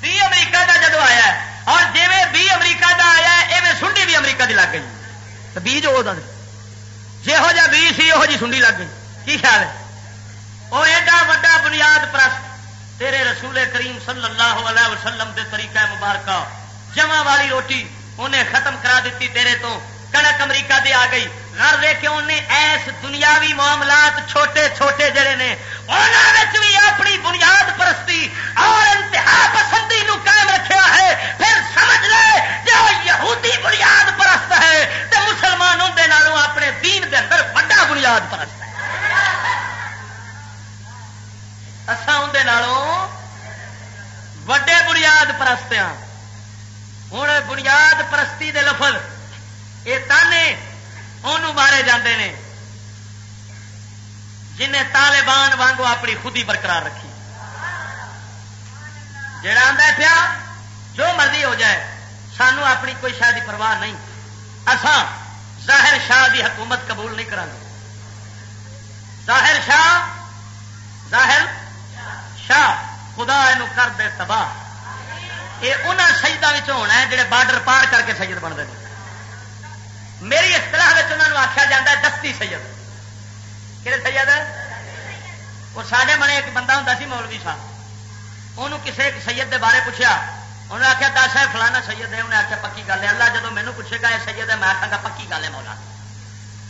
بی امریکہ کا جدو آیا اور جی بی امریکہ کا آیا ایویں سنڈی بھی امریکہ کی لگ گئی۔ تو بیج وہ جہو جا بی سی وہ جی سنڈی لگ گئی۔ کی خیال ہے؟ وہ ایڈا وا بنیاد پرست تیرے رسول کریم صلی اللہ علیہ وسلم دے طریقہ مبارکہ، جمع والی روٹی انہیں ختم کرا دیتی تیرے تو۔ کنک امریکہ دے آ گئی۔ گھر دے کے انہیں ایس دنیاوی معاملات چھوٹے چھوٹے جڑے نے انہوں بھی اپنی بنیاد پرستی اور انتہا پسندی نو قائم رکھا ہے۔ پھر سمجھ لے جو یہودی بنیاد پرست ہے تو مسلمان اندر اپنے دین دے اندر بڑا بنیاد پرست ہے۔ اندر وڈے بنیاد پرست ہاں۔ ہوں بنیاد پرستی دے لفظ یہ تانے انہوں مارے جاندے نے جنہیں طالبان وانگو اپنی خودی برقرار رکھی جڑا آدھا پیا جو مرضی ہو جائے سانو اپنی کوئی شاید پرواہ نہیں اسان ظاہر شاہ دی حکومت قبول نہیں کرا ظاہر شاہ ظاہر شاہ خدا یہ کر دے تباہ یہ انہوں شہیدوں ہونا ہے جڑے بارڈر پار کر کے سید بنتے ہیں۔ میری اصطلاح انہوں آخیا جا ہے دستی سید کہڑے سید وہ سارے بنے ایک بندہ ہوں سی مولوی صاحب۔ انہوں کسی ایک سید دے بارے پوچھا انہیں آخیا دس ہے فلانا سید ہے۔ انہیں آخیا پکی گل ہے۔ اللہ جب مینو پوچھے گا یہ سید ہے، میں آخا گا پکی گل ہے مولا۔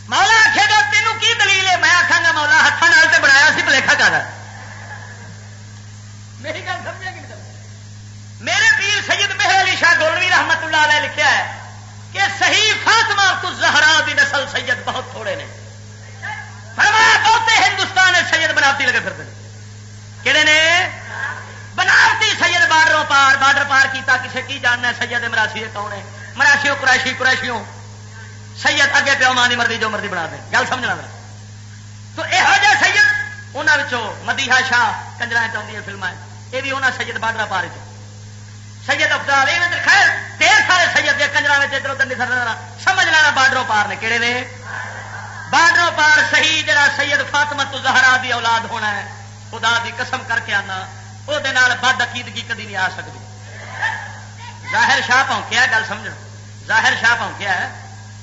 مولا آخے گا، تینوں کی دلیل ہے؟ میں آخا گا، مولا ہاتھوں سے بنایا سی، بلیکھا کر میری گل سمجھے کہ میرے پیر سید مہر علی شاہ گولوی رحمت اللہ علیہ لکھا ہے کہ صحیح فاطمہ تو زہرا دی نسل سید بہت تھوڑے نے۔ فرمایا بہتے ہندوستان سید بناوٹی لگے پھرتے کہڑے نے؟ بناوٹی سید بارڈروں پار، بارڈر پار کیتا، کسے کی جاننا ہے سید مراسی کون ہے؟ مراشیوں قرائشی قرائشیوں سید اگے پیو ماں کی مرضی، جو مرضی بنا دے۔ گل سمجھنا تو یہو جہ سید انہوں مدیحا شاہ کنجرا چاہیے فلم یہ بھی انہیں سید بارڈر پا رہے سید افضال خیر دیر سارے سید کے کنجر ادھر ادھر نہیں سر سمجھ لینا بارڈروں پار نے کہڑے نے۔ بارڈروں پار صحیح جڑا سید فاطمت زہرا دی اولاد ہونا ہے، خدا دی قسم کر کے آنا وہ بد عقیدگی کدی نہیں آ سکتی ظاہر شاہ پہنچیا گل سمجھ ظاہر شاہ پہنچیا ہے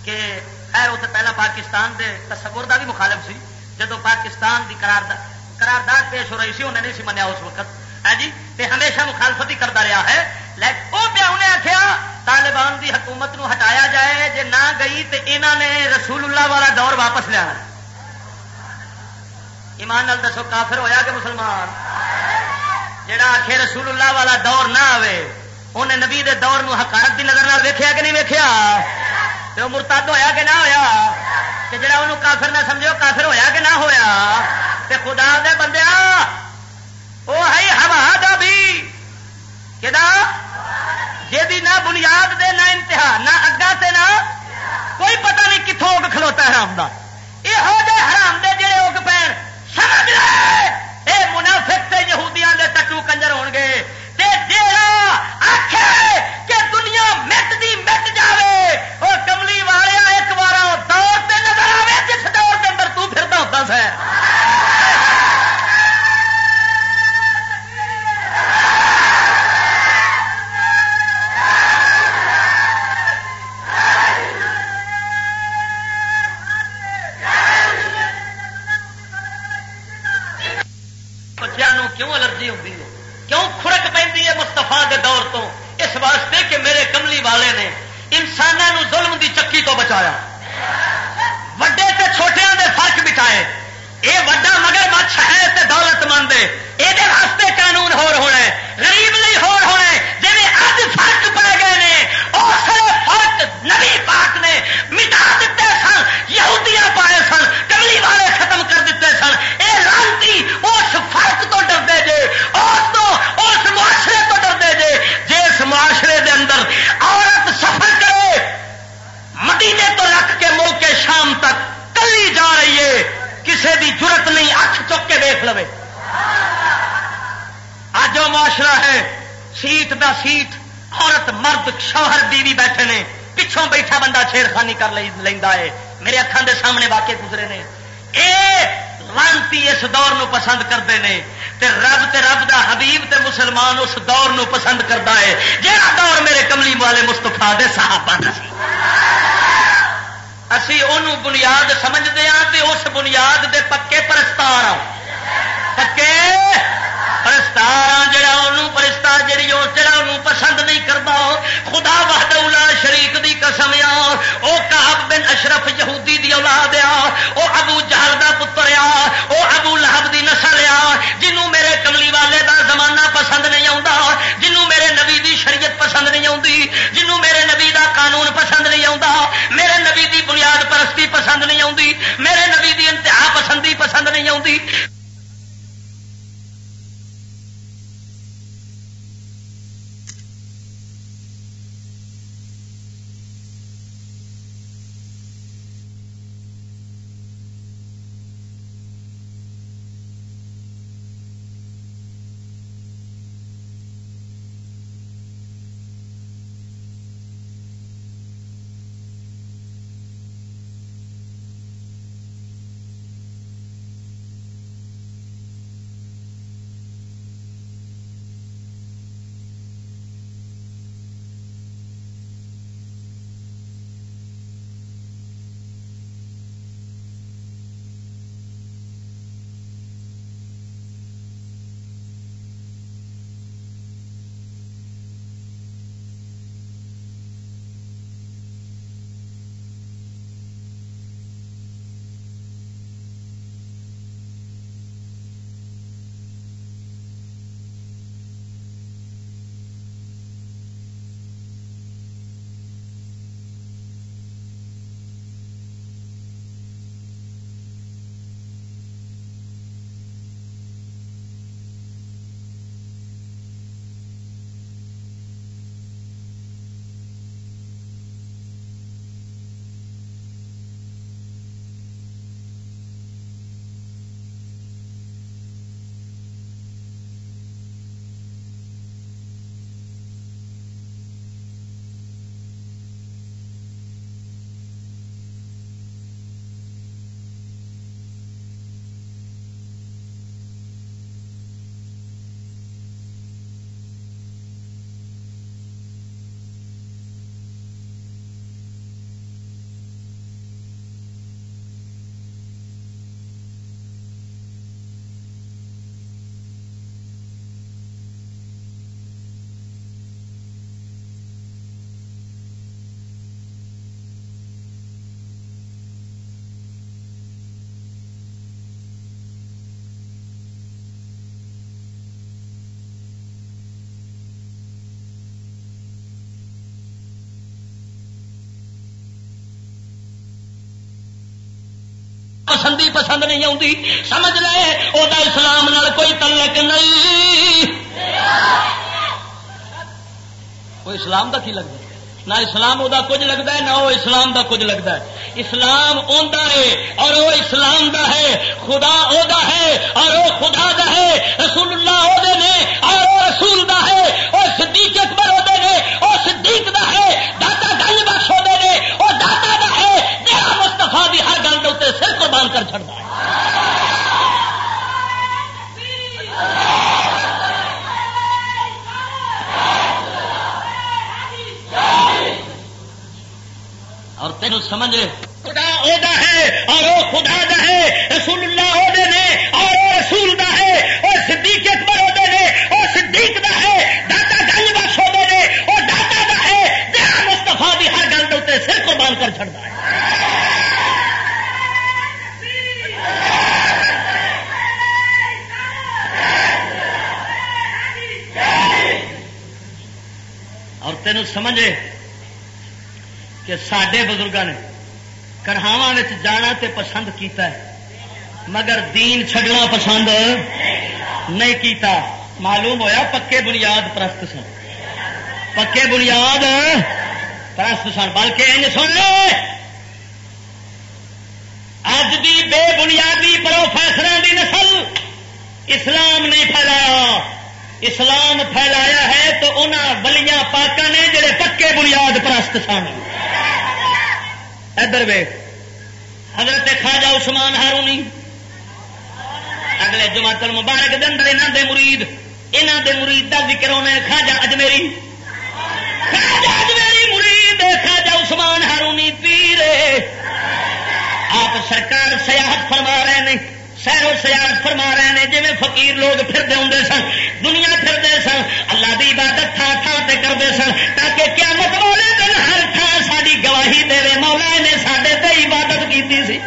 کہ خیر اتنے پہلے پاکستان دے تصور دا بھی مخالف سی۔ جدو پاکستان دی قرارداد پیش ہو رہی سی انہیں نہیں سی منیا اس وقت۔ ہے جی؟ تے ہمیشہ مخالفت ہی کرتا رہا ہے۔ لیکن وہ پیا انہیں آخیا، طالبان دی حکومت نو ہٹایا جائے، جے نہ گئی تے انہوں نے رسول اللہ والا دور واپس لیا۔ ایمان نال دسو، کافر ہویا کہ مسلمان؟ جڑا آخے رسول اللہ والا دور نہ آئے انہیں نبی دے دور نو حکارت کی نظر ویکیا کہ نہیں ویکیا تو مرتد ہویا کہ نہ ہویا؟ کہ جڑا انہوں کافر نہ سمجھو کافر ہویا کہ نہ ہویا؟ تے خدا دے بندیا وہ ہے ہوا دا بھی۔ کہ جی نہ بنیاد دے نہ انتہا، نہ اگا تے نہ کوئی پتہ نہیں کتوں اگ کھلوتا ہے حرام دا۔ یہ ہو جائے حرام دے جڑے اگ پین، سمجھ لے! اے منافق تے یہودیاں دے ٹٹو کنجر ہون گے۔ تے جیڑا آکھے کہ دنیا مٹ دی مٹ جاوے، او کملی والے ایک بار دور تے نظر آوے، جس دور کے اندر تو پھردا ہوتا ہے۔ دور تو اس واسطے کہ میرے کملی والے نے انسانوں ظلم دی چکی تو بچایا۔ وڈے تے چھوٹے دے فرق بچائے یہ وڈا مگر مچھ ہے تے دولت مند یہ واسطے قانون ہور ہونا ہے۔ غریب نہیں ہور ہونا ہے۔ جی اج فرق پہ گئے ہیں اس فرق نبی پاک نے مٹا دیتے سن، یہودیاں پائے سن، کملی والے ختم کر دیتے سن۔ یہ لانتی، اس فرق تو ڈرتے جے۔ اس تو، اس معاشرے تو ڈرتے جے جس معاشرے دے اندر عورت سفر کرے مدینے تو رکھ کے ملک شام تک کلی جا رہی ہے کسی کی ضرورت نہیں اکھ چک کے دیکھ لو اج وہ معاشرہ ہے سیٹ دا سیٹ عورت مرد شوہر بیوی بیٹھے نے، پچھوں بیٹھا بندہ چھیڑخانی کر لینا ہے۔ میرے اکھان دے سامنے واقع گزرے نے۔ اے لانتی اس دور نو پسند کرتے ہیں تے رب تے رب دا حبیب تے مسلمان اس دور نو پسند کرتا ہے۔ جہاں دور میرے کملی والے مستفا دے صحابہ سی۔ اسی انہوں بنیاد سمجھتے ہاں تے اس بنیاد دے پکے پرستار ہاں۔ پکے؟ پرستار جڑا انہوں پرستار جڑی جڑا انہوں پسند نہیں کرتا خدا وحد اولا شریک دی قسم آ، او کاب بن اشرف یہودی دی اولاد آ، او ابو جہل دا پتر آ، او ابو لہب دی نسل آ، جنوں میرے کملی والے دا زمانہ پسند نہیں آتا جنوں میرے نبی دی شریعت پسند نہیں آتی جنوں میرے نبی دا قانون پسند نہیں آتا میرے نبی دی بنیاد پرستی پسند نہیں آتی میرے نبی دی انتہا پسندی پسند نہیں آتی پسندی پسند نہیں آتی۔ سمجھ لے وہ اسلام نال کوئی تلک نہیں۔ کوئی اسلام کا کی لگتا نہ اسلام وہ کچھ لگتا ہے، نہ وہ اسلام کا کچھ لگتا ہے۔ اسلام ہے اور وہ اسلام دا ہے۔ خدا وہ ہے اور وہ خدا دا ہے۔ رسول اللہ وہ نے اور وہ رسول دا ہے۔ وہ صدیق اکبر وہ نے وہ ہر گل کے سر قربان کر چڑتا ہے اور تین سمجھ خدا خدا ہے اور وہ خدا دا ہے رسول اللہ عہدے نے اور وہ رسول دا ہے، وہ صدیق اکبر عہدے نے، وہ صدیق دا ہے، داتا گنج بخش عہدے نے، وہ داتا دا ہے، جہاں مستفا بھی ہر گل کے سر قربان کر چڑتا ہے اور تینوں سمجھے کہ سڈے بزرگوں نے کرہاوا جانا تے پسند کیتا ہے، مگر دین چھڈنا پسند نہیں کیتا۔ معلوم ہویا پکے بنیاد پرست سن۔ پکے بنیاد پرست سن، بلکہ ان سن لے اج دی بے بنیادی پروفیسر کی نسل اسلام نہیں پھیلایا۔ اسلام پھیلایا ہے تو انہوں بلیاں پاکا نے جڑے پکے بنیاد پرست سن۔ ادھر وے حضرت خواجہ عثمان ہارونی۔ اگلے جماعت المبارک دے اندر دے مرید۔ انہوں دے مرید کا ذکر ہونا خواجہ اجمیری۔ خواجہ اجمیری مرید، خواجہ عثمان ہارونی پیر۔ آپ سرکار سیاحت فرما رہے ہیں، سیر و سیاحت فرما رہے ہیں جی فقیر لوگ پھرتے ہوں سن۔ دنیا پھرتے سن، اللہ کی عبادت تھان تھان سے کرتے سن، تاکہ کیا مت والے دن ہر تھان ساری گواہی دے مولا نے سڈے تے عبادت کی سی۔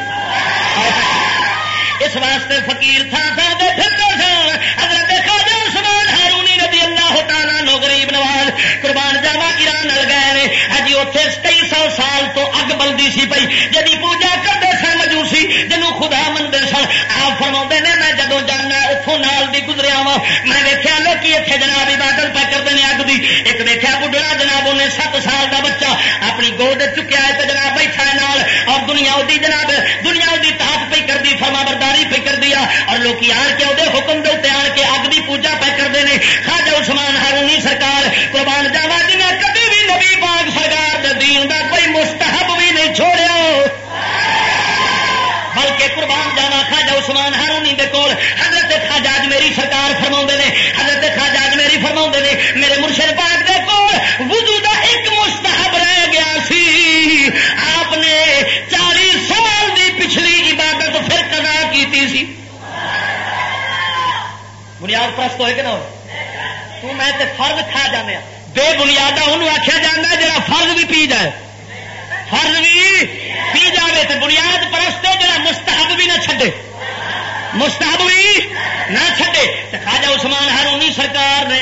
اس واسطے فقیر تھان تھان سے پھرتے سن۔ اگر دیکھا جائے سمان ہارونی رضی اللہ تعالیٰ نو غریب نواز قربان جاوا ایران نل گئے ہجی ہاں اتنے کئی سو سال تو اگ بلدی سی پی جی پوجا کرتے سن مجوسی جنوں خدا منگے سن، آپ فرما نے، میں جدو جانا اتوں نال بھی گزریا وا میں دیکھا لوگ اتنے جناب عبادت پہ کرتے ہیں اگ کی ایک دیکھا بڑھڑا جناب انہیں سات سال کا بچہ اپنی گود چکیا ہے تو جناب بیٹھا نال، اور دنیا دی جناب، دنیا دی تاپ پہ کر دی فرما برداری پہ کر دیا اور لوگ آن کے وہ حکم دے آن کے اگ کی پوجا پہ کرتے ہیں خاجا عثمان ہارونی سرکار قربان جاوا کول حضرت خاجاج میری سرکار فرما نے، حضرت خاجاج میری فرما نے، میرے مرشد پاک دے کول وضو دا ایک مستحب رہ گیا سی۔ آپ نے چالیس سال دی پچھلی عبادت پھر کدا کی سی۔ بنیاد پرست ہوئے کہ نہ تو میں تے فرض کھا جانے ہاں۔ بے بنیادہ انہوں آخیا جانا جا فرض بھی پی جائے۔ فرض بھی پی جائے تو بنیاد پرست جڑا مستحب بھی نہ چھڈے مستحب بھی نہ چھڈے۔ خاجا عثمان ہرونی سرکار نے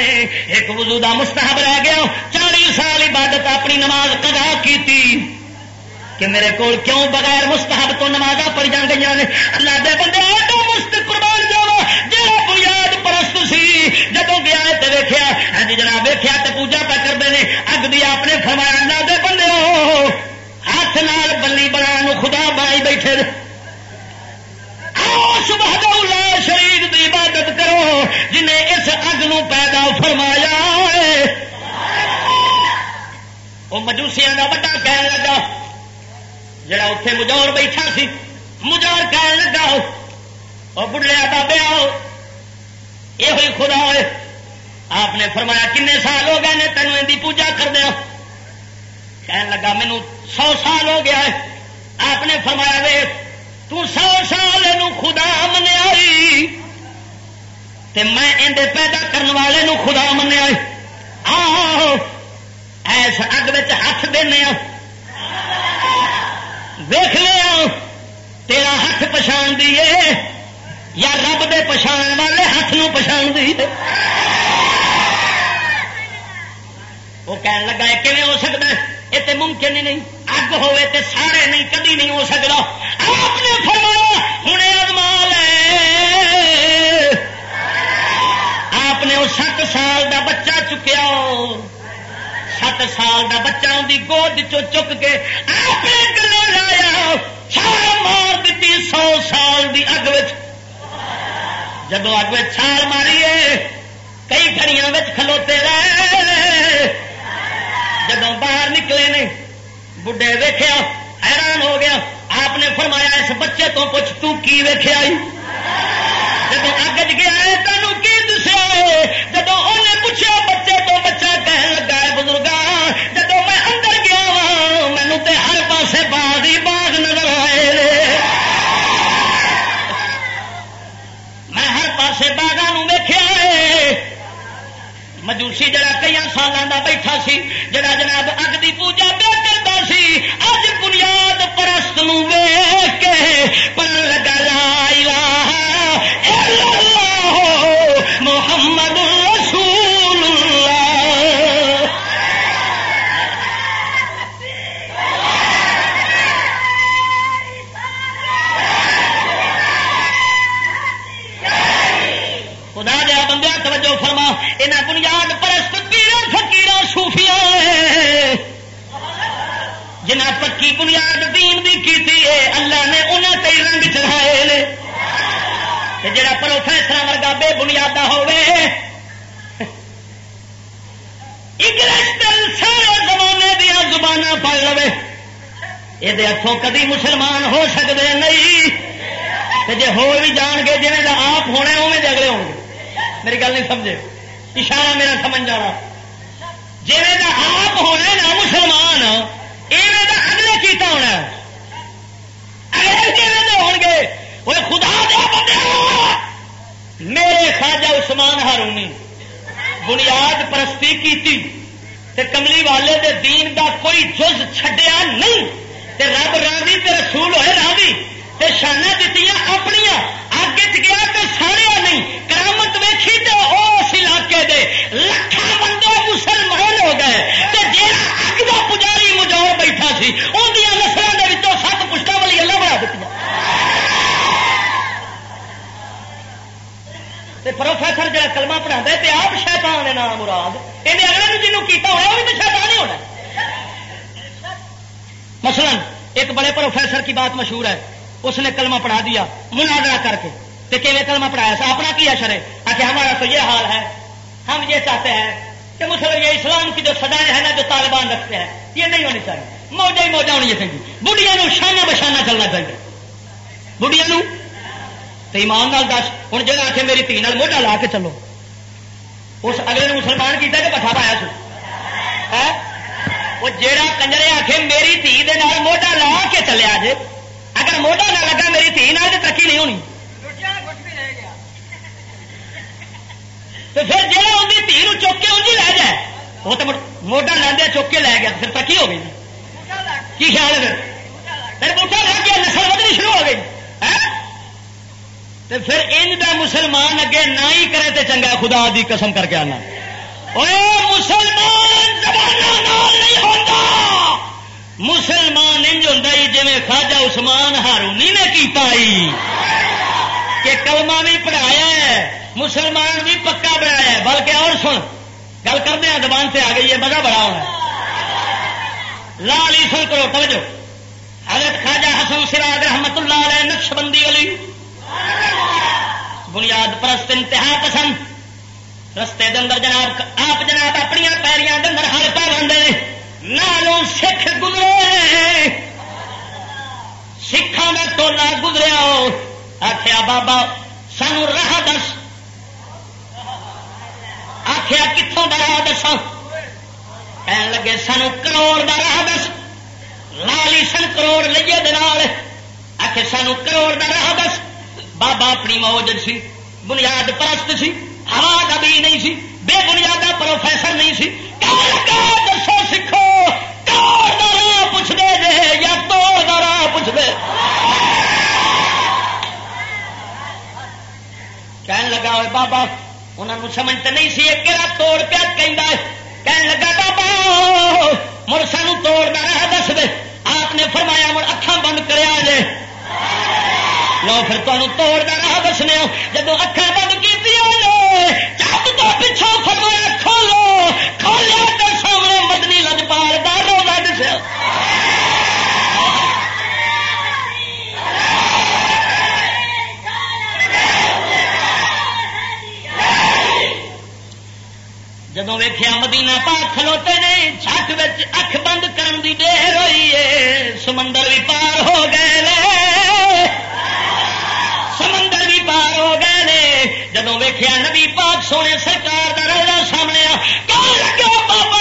ایک وضو دا مستحب رہ گیا۔ چالی سال عبادت اپنی نماز قضا کی کہ میرے کول کیوں بغیر مستحب تو نماز پڑھ جان گئی اللہ دے بندے تو مست قربان جاؤ جا بنیاد پرست سی۔ جب گیا تو ویکیا ہاں جی جناب ویکیا تو پوجا پہ کرتے ہیں اگ دیا اپنے فرمایا، اللہ دے بندے ہاتھ نال بلی بنا خدا بنائی بیٹھے۔ شریر کی عبادت کرو، جنہیں اس اگ نو پیدا فرمایا وہ مجوسیا کا بڑا کہنے لگا۔ جڑا اتے مجور بیٹھا سی مجور کہنے لگا۔ وہ بڑھیا بابے آؤ۔ یہ ہوئی خدا ہوئے آپ نے فرمایا کن سال ہو گئے تینوں ان کی پوجا کر دیا کہنے لگا مینو سو سال ہو گیا ہے۔ آپ نے فرمایا وے تو سو سال خدا منیا میں اندر پیدا کرنے والے نو خدا منیا ایس اگ ہاتھ دینا ویخ لیا تیرا ہاتھ پچھان دیے یا رب دے پچھان والے ہاتھ نو پچھان دی وہ کہنے لگا کہ ہو سکتا ہے؟ یہ تو ممکن ہی نہیں۔ اگ ہوے تے سارے نہیں، کدی نہیں ہو سکتا آپ نے فرمایا، ہوں ازما آپ نے وہ سات سال دا بچہ چکیا۔ سات سال دا بچہ ان کی گود چک کے آپ نے گلے لایا۔ چھال مار دیتی سو سال دی اگ جب اگ چھال ماری ہے، کئی گھڑیاں کھلوتے رہے۔ جب باہر نکلے نے بڈے ویخیا حیران ہو گیا۔ آپ نے فرمایا، اس بچے تو پوچھ، تو کی ویخیا جب اگ گیا ہے تینوں کی دسیا جب انہیں پوچھا بچے تو بچہ کہنے لگا ہے بزرگ جب میں اندر گیا وا مینو تے ہر پاسے باغ ہی باغ نظر آئے میں ہر پاسے باغوں ویخیا مجوسی جڑا کئی سالوں کا بیٹھا سی، جڑا جناب اگ کی پوجا پہ کرتا سی، اج نو کے پر لگا لا جنہ پکی بنیاد دین بھی کی اللہ نے انہوں تے رنگ چڑھائے جڑا پروفیسر ورگا بے بنیاد انگلش سارے زمانے دیا زبان پڑ لو یہ ہاتھوں کدی مسلمان ہو سکتے نہیں۔ جی ہو بھی جان گے جی آپ ہونا اوے اگلے ہو گے۔ میری گل نہیں سمجھے۔ اشارہ میرا سمجھ جانا۔ جی آپ ہونا نا مسلمان اگلے کیتا ہونا ہون گے وہ خدا دیا بندے میرے خواجہ عثمان ہارونی بنیاد پرستی کیتی تے کملی والے دے دین دا کوئی جز چھڈیا نہیں۔ تے رب راضی تے رسول ہوئے راضی تے شانہ دیتی اپنیاں۔ اپنی اگ گیا تے سارے نہیں۔ کرامت ویکھی تو اس علاقے دے لکھا بندے مسلمان ہو گئے۔ تے جہاں کا پجاری مجور بیٹھا سی اندیا نسلوں کے سات پشتہ والی اللہ بنا دیتی پروفیسر جا کلمہ پڑھا تے آپ شیطان ہے نام مراد۔ یہ اگلے جنوب کیتا ہونا وہ بھی تو شیطان ہی ہونا مثلا ایک بڑے پروفیسر کی بات مشہور ہے۔ اس نے کلمہ پڑھا دیا مناظرہ کر کے۔ کہ کیونیں کلمہ پڑھایا تھا؟ اپنا کیا شرے؟ آخر ہمارا تو یہ حال ہے۔ ہم یہ چاہتے ہیں کہ مسلم یہ اسلام کی جو سدائیں ہیں نا، جو طالبان رکھتے ہیں، یہ نہیں ہونی چاہیے۔ موجہ ہی موجہ ہونی چاہیے۔ بڑھیا شانہ بشانہ چلنا چاہیے۔ بڑھیا تو ایمان نال دس۔ ہوں جگہ آ کے میری تھی موڈا لا کے چلو۔ اس اگلے نے مسلمان کیا کہ بٹھا پایا سو۔ ہاں؟ وہ جیڑا کنجرے آ میری دھی موڈا لا کے چلیا جے اگر موڈا نہ لگا میری نال تو ترقی نہیں ہونی تو پھر جا ان کی دھی چوک کے انجی لے جائے وہ تو موڈا لیندیا چوک کے لے گیا پھر ترقی ہو گئی کی خیال ہے پھر بوٹا لگ گیا نسل بدنی شروع ہو گئی تو پھر ان کا مسلمان اگے نہ ہی کرے تو چنگا خدا دی قسم کر کے آنا مسلمان نہیں ہوتا مسلمان انج ہوں جی خواجہ عثمان ہارونی نے کیتا ہی کہ کلمہ بھی پڑھایا ہے، مسلمان بھی پکا بنایا ہے۔ بلکہ اور سن، گل کرتے ہیں دبان سے آ گئی ہے، مزہ بڑا ہونا لال ہی سن کرو، توجہ۔ حضرت خواجہ حسن سراج رحمت اللہ علیہ نقش بندی علی۔ بنیاد پرست انتہا پسند۔ رستے اندر جناب، آپ جناب اپنی پیریاں اندر ہر پا بنتے نالوں سکھ گزرے سکھان کا ٹولا گزریا آخیا بابا، سانو راہ دس۔ آخیا کتوں کا راہ دسا کہن لگے، سانو کروڑ کا راہ دس۔ لالی سن کروڑ لیے دال آخر سانو کروڑ کا راہ دس۔ بابا اپنی موج سی، بنیاد پرست سی، ہوا کبھی نہیں سی۔ بے بنیادہ پروفیسر نہیں سی۔ دسو سکھو راہ پوچھتے جے یا تو راہ پوچھتے کہن لگا ہوئے بابا انہوں سمجھ تو نہیں سی ایک توڑ پیا کہن لگا بابا، مڑ سانو توڑ راہ دس دے۔ آپ نے فرمایا مڑ اکھان بند کرے لو پھر تمہیں توڑ کا راہ دسنے جب اکھا بند کی چپ تو پچھوں فرمایا کھولو، کھولیا تو سامنے مدنی لجپال کا روزہ دسیا۔ جب ویخیا مدینہ پاک کھلوتے نے چھٹ اکھ بند کرن دی دیر ہوئی ہے سمندر بھی پار ہو گئے ویخیا نبی پاک سونے سرکار کا روزہ سامنے لگا بابا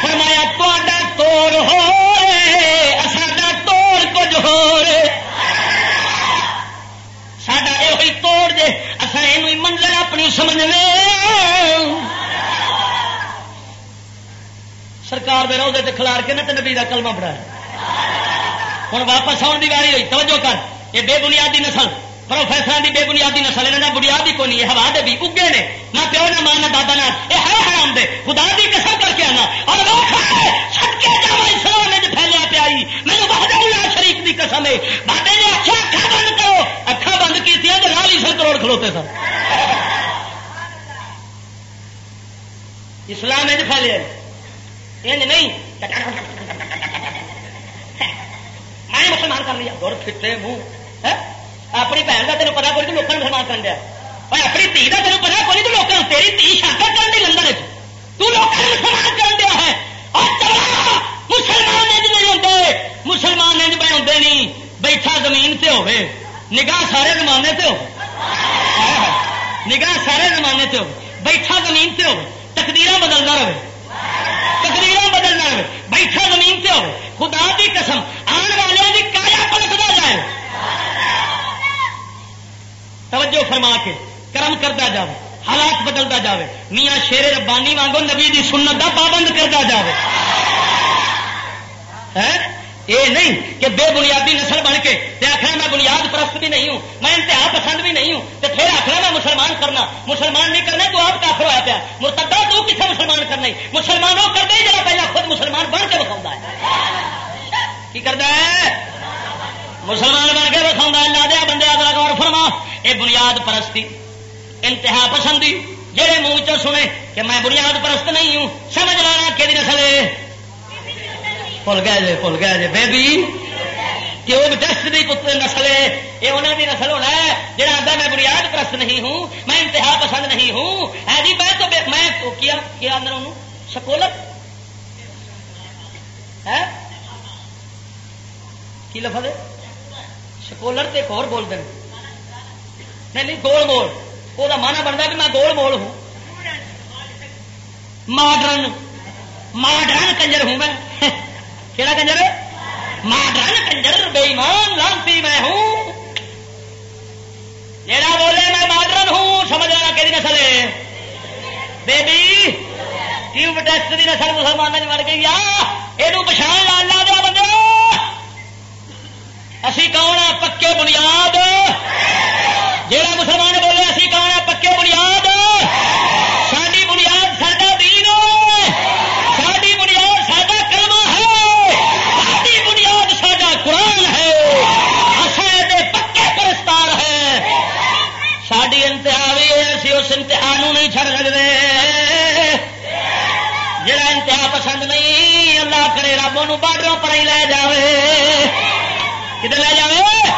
فرمایا تا توڑ ہو ساڈا توڑ کچھ ہو ساڈا یہ توڑ دے اصل یہ اپنی سمجھ لے سرکار دے روزے تے کھلار کے نہ نبی کا کلمہ پڑھایا ہوں واپس آن کی واری ہوئی، توجہ کر، یہ بے بنیادی نسل۔ پروفیسر کی بے بنیادی نسل یہاں بنیاد ہی کون ہے، ہوا دے بھی اگے نے۔ نہ پیو، نہ ماں، نہ دادا، نہ۔ یہ ہے حرام دے۔ خدا کی قسم کر کے آنا۔ اور سٹکے جا اسلام پھیلیا پیا میرے بہت شریف کی قسم ہے۔ بابے نے اچھا اکھا بند کرو۔ اکھا بند کی لال ہی سر کروڑ کھلوتے سر اسلام پھیلے نہیں۔ میں مسلمان کر لیا۔ دور پھٹے منہ۔ اپنی بہن کا تین پتا کوئی تو لوگوں مسلمان کر دیا اور اپنی تھی کا تین پتا کوئی تو لوگوں تیری تھی شاگر کر دی لندن تو لوگوں مسلمان کر دیا ہے مسلمان انج نہیں ہوتے مسلمان انج پہ نہیں بیٹھا زمین سے ہوے نگاہ سارے زمانے سے ہو نگاہ سارے زمانے سے ہو بیٹھا زمین سے ہو تقدیر بدلنا رہے تقدیر بدلنا رہے بیٹھا زمین سے ہو خدا کی قسم آن والوں کی کایا پلٹتا جائے توجہ فرما کے کرم کرتا جائے حالات بدلتا جائے میاں شیر ربانی وانگو نبی دی سنت کا پابند کرتا جائے یہ ہاں؟ نہیں کہ بے بنیادی نسل بن کے آخر میں بنیاد پرست بھی نہیں ہوں، میں انتہا پسند بھی نہیں ہوں تو پھر آخر میں مسلمان کرنا۔ مسلمان نہیں کرنا تو آپ کافر ہوا پیا۔ مرتبہ تو کتنے مسلمان کرنا مسلمان وہ کرتے ہی جا پہلے خود مسلمان بن کے بکھا ہے۔ کی کرتا ہے؟ مسلمان بن کے بکھا اللہ دیا بندے اگلا غور فرما یہ بنیاد پرستی، انتہا پسندی جہے منہ چ سنے کہ میں بنیاد پرست نہیں ہوں، سمجھ لانا کہ نسل ہے؟ بھول گیا جی بھول گیا جی بیبی کیوں ٹیسٹ کی پتر نسل ہے یہ انہوں کی نسل ہونا ہے جہاں آتا میں بنیاد پرست نہیں ہوں، میں انتہا پسند نہیں ہوں، ہے جی میں تو میں کیا کیا اندر انہوں؟ سکولت؟ ہے؟ کی لفظ ہے؟ سکولر تو ایک اور بول دیں نہیں نہیں، گول مول وہ مانا بنتا کہ میں گول مول ہوں۔ ماڈرن ماڈرن کنجر ہوں میں۔ کہڑا کنجر؟ ماڈرن کنجر بے ایمان لانتی میں ہوں۔ جڑا بولے میں ماڈرن ہوں، سمجھ رہا کہ نسل ہے؟ بیبی، ٹیوب ٹیسٹ کی نسل مسلمان بن گئی یہ پچھان لا لا دیا بندے۔ اسی کون پکے بنیاد؟ جہاں مسلمان بولے اسی کون پکے بنیاد؟ ساری بنیاد ساڈا دین ساری بنیاد ساڈا کلمہ ہے۔ ساری بنیاد ساڈا قرآن ہے۔ اصل پکے پرستار ہے ساری انتہا بھی اسی اس انتہا نہیں چڑ سکتے جڑا انتہا پسند نہیں، اللہ کرے رب ان بارڈروں پر ہی لے جائے کدھر لے جائے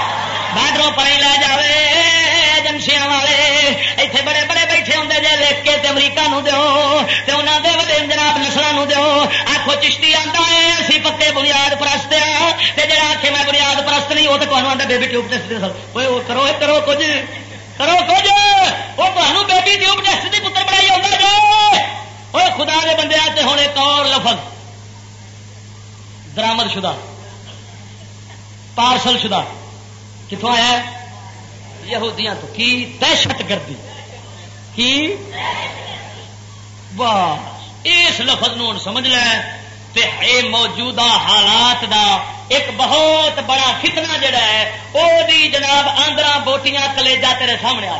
بارڈروں پر لے جائے ایجنسیاں والے اتنے بڑے بڑے بیٹھے ہوں جی لکھ کے امریکہ نو دو تو انہوں دے وڈے جناب نسلوں دو آخو چشتی آتا ہے، اسی پکے بنیاد پرست ہاں جا آخ میں بنیاد پرست نہیں وہ تو تمہیں آتا بیبی ٹیوب ٹیسٹ کرو کرو کچھ کرو کچھ۔ وہ تمہیں بیبی ٹیوب ٹیسٹ کی پتر بڑائی آتا جو وہ خدا کے بندے ہوں ایک اور لفظ درامد شدہ۔ پارسل شدہ۔ کتوں آیا یہودیاں تو۔ کی دہشت گردی۔ کی؟ بس اس لفظ نو سمجھ اے موجودہ حالات دا ایک بہت بڑا فتنہ جڑا ہے وہ جناب آندرا بوٹیاں کلیجا تیرے سامنے آ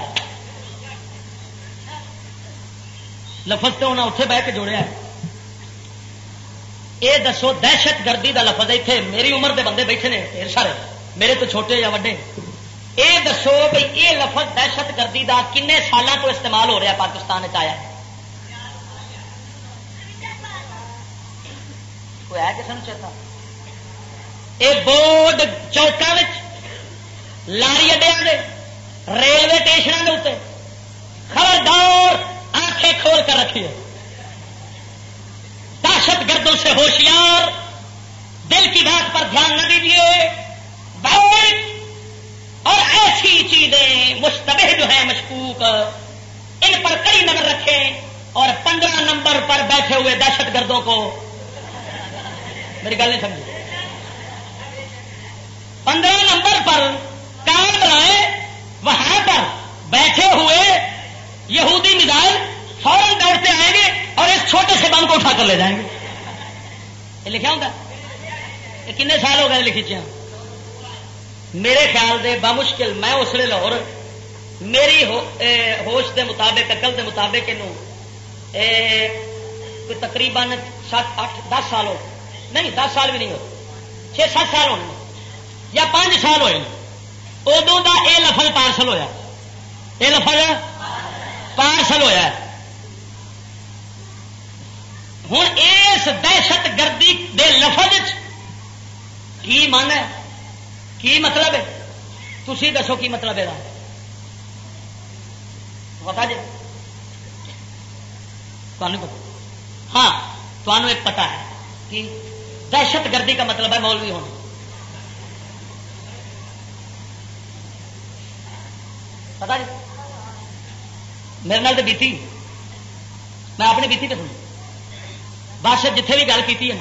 لفظ تو انہیں اتے بہ کے جوڑیا یہ دسو، دہشت گردی کا لفظ اتنے میری عمر دے بندے بیٹھے نے سارے، میرے تو چھوٹے یا وڈے۔ یہ دسو بھائی یہ لفظ دہشت گردی کا کن سالوں تو استعمال ہو رہا پاکستان آیا۔ کوئی ہے کسی چیتا؟ یہ بورڈ چوکا لاری اڈیا ریلوے اسٹیشنوں کے اتنے خبردار، آنکھیں کھول کر رکھیے۔ دہشت گردوں سے ہوشیار۔ دل کی بات پر دھیان نہ دیجیے اور ایسی چیزیں مشتبہ جو ہے مشکوک، ان پر کئی نظر رکھیں اور پندرہ نمبر پر بیٹھے ہوئے دہشت گردوں کو۔ میری گل نہیں سمجھ پندرہ نمبر پر کام بنائے وہاں پر بیٹھے ہوئے یہودی میزائل فوراً دوڑتے آئیں گے اور اس چھوٹے سے بم کو اٹھا کر لے جائیں گے۔ یہ لکھا ہوگا یہ کنے سال ہو گئے لکھی چیز میرے خیال دے بامشکل میں اس لیے لاہور، میری ہوش دے مطابق اکل دے مطابق یہ تقریباً سات، اٹھ، دس سال ہو نہیں، دس سال بھی نہیں ہو چھ، سات سال ہونے یا پانچ سال ہوئے۔ ادو کا یہ لفظ پارسل ہوا یہ لفظ پارسل ہوا ہوں اس دہشت گردی دے لفظ کی من ہے؟ کی مطلب ہے؟ تھی دسو کی مطلب ہے پتا جی؟ پتا۔ ہاں تمہوں ایک پتا ہے کہ دہشت گردی کا مطلب ہے مولوی ہونا پتا جی؟ میرے نال تو بیتی۔ میں اپنی بیتی تو سنی۔ بس جتھے بھی گل کی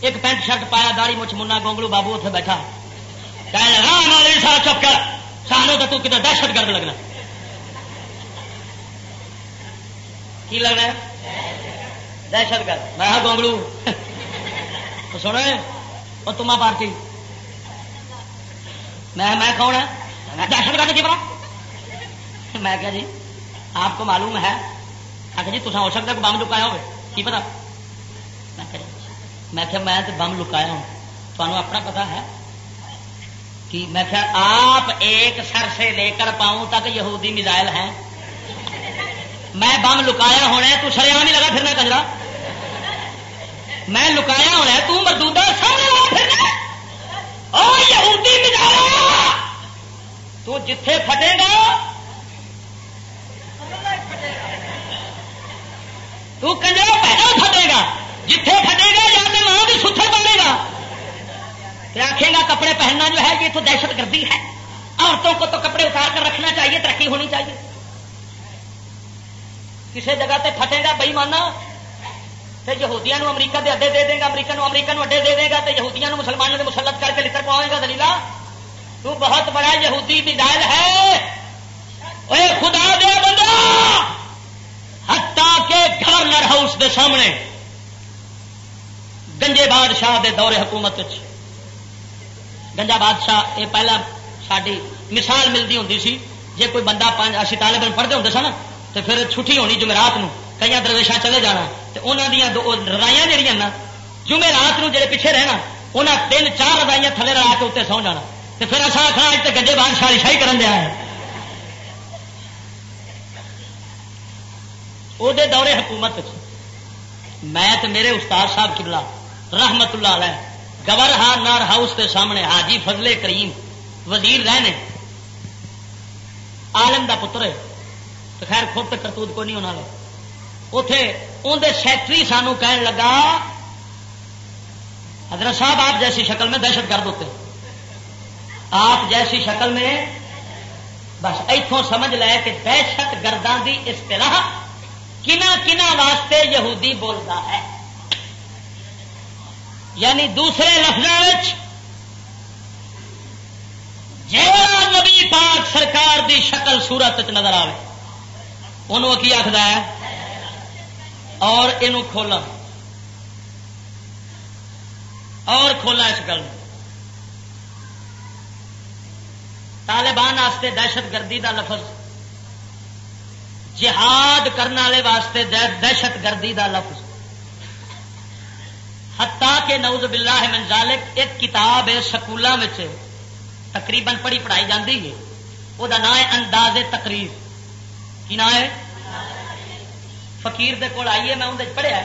ایک پینٹ شرٹ پایا داڑی مچھ منا، گونگلو بابو اتنے بیٹھا۔ سارا چپ کر۔ سانو تو کتنا دہشت گرد لگنا۔ کی لگنا دہشت گرد۔ میں ہاں گونگلو۔ سونا وہ تما پارٹی۔ میں میں کون ہے؟ دہشت گرد کی پتا میں کیا جی آپ کو معلوم ہے۔ آخر جی تصا ہو سکتا کہ بم لکایا ہوگا کی پتا؟ میں کہ میں تو بم لکایا ہوں تمہیں اپنا پتا ہے کہ میں کہ آپ ایک سر سے لے کر پاؤں تک یہودی میزائل ہیں میں بم لکایا ہونا ہے تو سریام ہی لگا پھرنا کجرا میں لکایا ہونا ہے تو مردودہ سامنے لگا پھرنا او یہودی میزائل تو جتھے پھٹے گا تو کنجرا پہنا پھٹے گا جتھے پھٹے گا یا تو وہاں بھی ستھر بنے گا۔ آخے گا، کپڑے پہننا جو ہے، یہ تو دہشت گردی ہے۔ عورتوں کو تو کپڑے اتار کر رکھنا چاہیے، ترقی ہونی چاہیے۔ کسی جگہ تے پھٹے گا بئی مانا تو یہودیاں امریکہ دے اڈے دے دے گا، امریکہ نو امریکہ نو اڈے دے دے گا۔ تو یہودیاں مسلمانوں نے مسلط کر کے لکڑ پاؤں گا دلیلا تو بہت بڑا یہودی مزائل ہے۔ اے خدا دے بندہ ہٹا کے گورنر ہاؤس دے سامنے۔ گنجے بادشاہ دے دور حکومت گنجا بادشاہ، یہ پہلا ساری مثال ملتی ہوں سی۔ جی کوئی بندہ اسی طالب پڑھتے ہوں سن تو پھر چھٹی ہونی جمعرات کئی درویشا چلے جانا۔ تو انہوں دیا رائیاں جہیا نا جمعرات جڑے پیچھے رہنا انہیں تین چار رضائیاں تھلے رلا کے اتنے سو جانا۔ تو پھر اصا آخنا اج تو گنجے بادشاہ شاہی کرن دیا ہے۔ وہ دورے حکومت میں میرے استاد صاحب کبلا رحمت اللہ علیہ گور نار ہاؤس کے سامنے، حاجی فضلے کریم، وزیر رہنے۔ عالم دا پتر ہے۔ تو خیر خود کرتوت کو نہیں ہونا اتے اندر سیکٹری سانو کہن لگا، حضرت صاحب، آپ جیسی شکل میں دہشت گرد ہوتے۔ آپ جیسی شکل میں، بس اتوں سمجھ لے کہ دہشت گردان کی اصطلاح کنا کنا واسطے یہودی بولتا ہے۔ یعنی دوسرے لفظ نبی پاک سرکار دی شکل سورت نظر آئے انہوں کی آخر ہے، اور یہ کھولا اور کھولا اس گل طالبان واسطے دہشت گردی دا لفظ، جہاد کرنے والے واسطے دہشت گردی دا لفظ۔ ہتا کہ نوز باللہ من ذالک ایک کتاب ہے سکولوں میں تقریباً پڑھی پڑھائی جاتی ہے۔ وہ نام ہے انداز تقریر۔ کی نام ہے؟ فقیر دے کول آئیے، میں اندر پڑھیا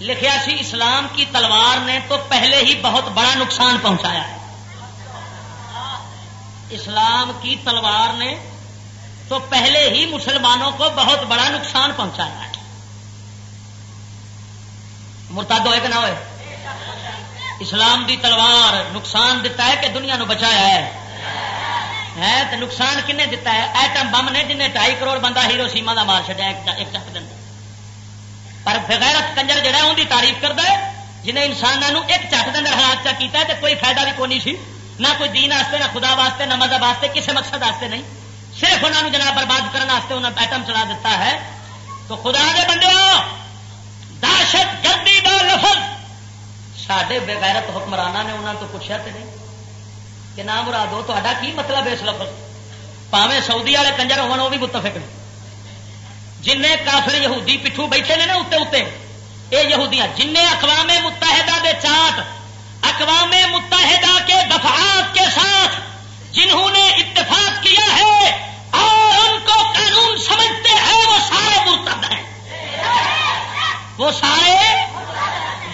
لکھیا سی، اسلام کی تلوار نے تو پہلے ہی بہت بڑا نقصان پہنچایا ہے۔ اسلام کی تلوار نے تو پہلے ہی مسلمانوں کو بہت بڑا نقصان پہنچایا ہے۔ مرتاد ہوئے کہ نہ ہوئے؟ اسلام دی تلوار نقصان دیتا ہے کہ دنیا نو بچایا ہے؟ تو نقصان کنے دیتا ہے؟ ایٹم بم نے جنہیں ڈھائی کروڑ بندہ ہیرو سیما کا مار چڑیا ایک چک دن پر بغیرت کنجر جہا ان کی تعریف کرتا ہے، جنہیں انسانوں ایک چک دن حالات چا کیتا ہے تو کوئی فائدہ بھی کونی سی۔ نہ کوئی دین واسطے نہ خدا واسطے، نہ مذہب واسطے کسی مقصد واسطے نہیں۔ صرف انہوں نے جناب برباد کرنے واسطے انہوں ایٹم چلا دیتا ہے۔ تو خدا کے بندے دہشت گردی کا لفظ سڈے بغیرت حکمرانہ نے انہوں تو پوچھا تو نہیں کہ نام مرادو تا کی مطلب اس لفظ پاوے سعودی والے کنجر ہو وہ بھی متفق نے جن کافر یہودی پٹھو بیٹھے نے نا اتنے اتنے یہ یہودیاں جن اقوام متحدہ دے چاٹ اقوام متحدہ کے دفعات کے ساتھ جنہوں نے اتفاق کیا ہے اور ان کو قانون سمجھتے ہیں وہ سارے مرتد ہیں وہ سارے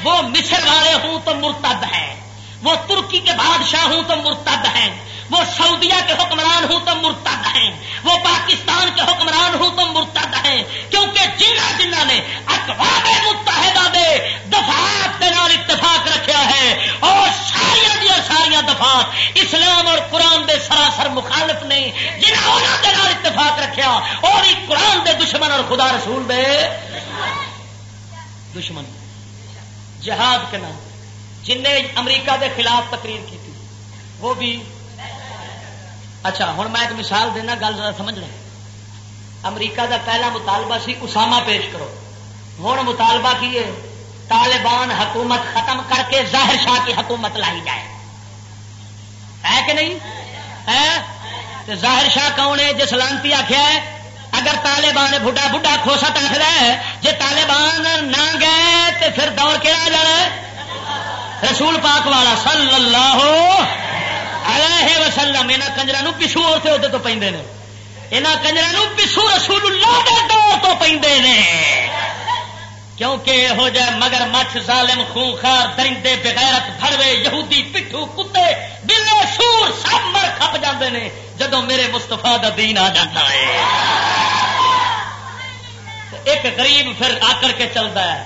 وہ مصر والے ہوں تو مرتد ہیں۔ وہ ترکی کے بادشاہ ہوں تو مرتد ہیں۔ وہ سعودیہ کے حکمران ہوں تو مرتد ہیں۔ وہ پاکستان کے حکمران ہوں تو مرتد ہیں۔ کیونکہ جنہ جنہ نے اقوام متحدہ دے دفات کے نال اتفاق رکھا ہے۔ اور ساریا دیا ساریا دفات اسلام اور قرآن دے سراسر مخالف نہیں جنہوں نے اتفاق رکھا اور قرآن دے دشمن اور خدا رسول دے دشمن۔ جہاد کے نام جن نے امریکہ دے خلاف تقریر کی تھی۔ وہ بھی اچھا ہوں میں ایک مثال دینا، گل ذرا سمجھ لیں۔ امریکہ دا پہلا مطالبہ سی اسامہ پیش کرو۔ ہوں مطالبہ کی ہے، طالبان حکومت ختم کر کے ظاہر شاہ کی حکومت لائی جائے۔ ہے کہ نہیں؟ ہے؟ ظاہر شاہ کون ہے؟ جس لانتی آخیا ہے اگر طالبان بڑھا بڑھا کھوسا آخر ہے جی طالبان نہ گئے تو پھر دور کہڑا جانا رسول پاک والا صلی اللہ علیہ وسلم یہاں کنجر پچھو اتنے عہدے تو پہ یہاں کنجر پچھو رسول اللہ دے دور تو پہ کیونکہ یہو جہ مگر مچھ ظالم خونخار درندے بغیرت بھروے یہودی پٹھو کتے بلے سور سب مر کھپ جاندے نے جدو میرے مستفا دین آ جاتا ہے۔ ایک غریب پھر آ کر کے چلتا ہے۔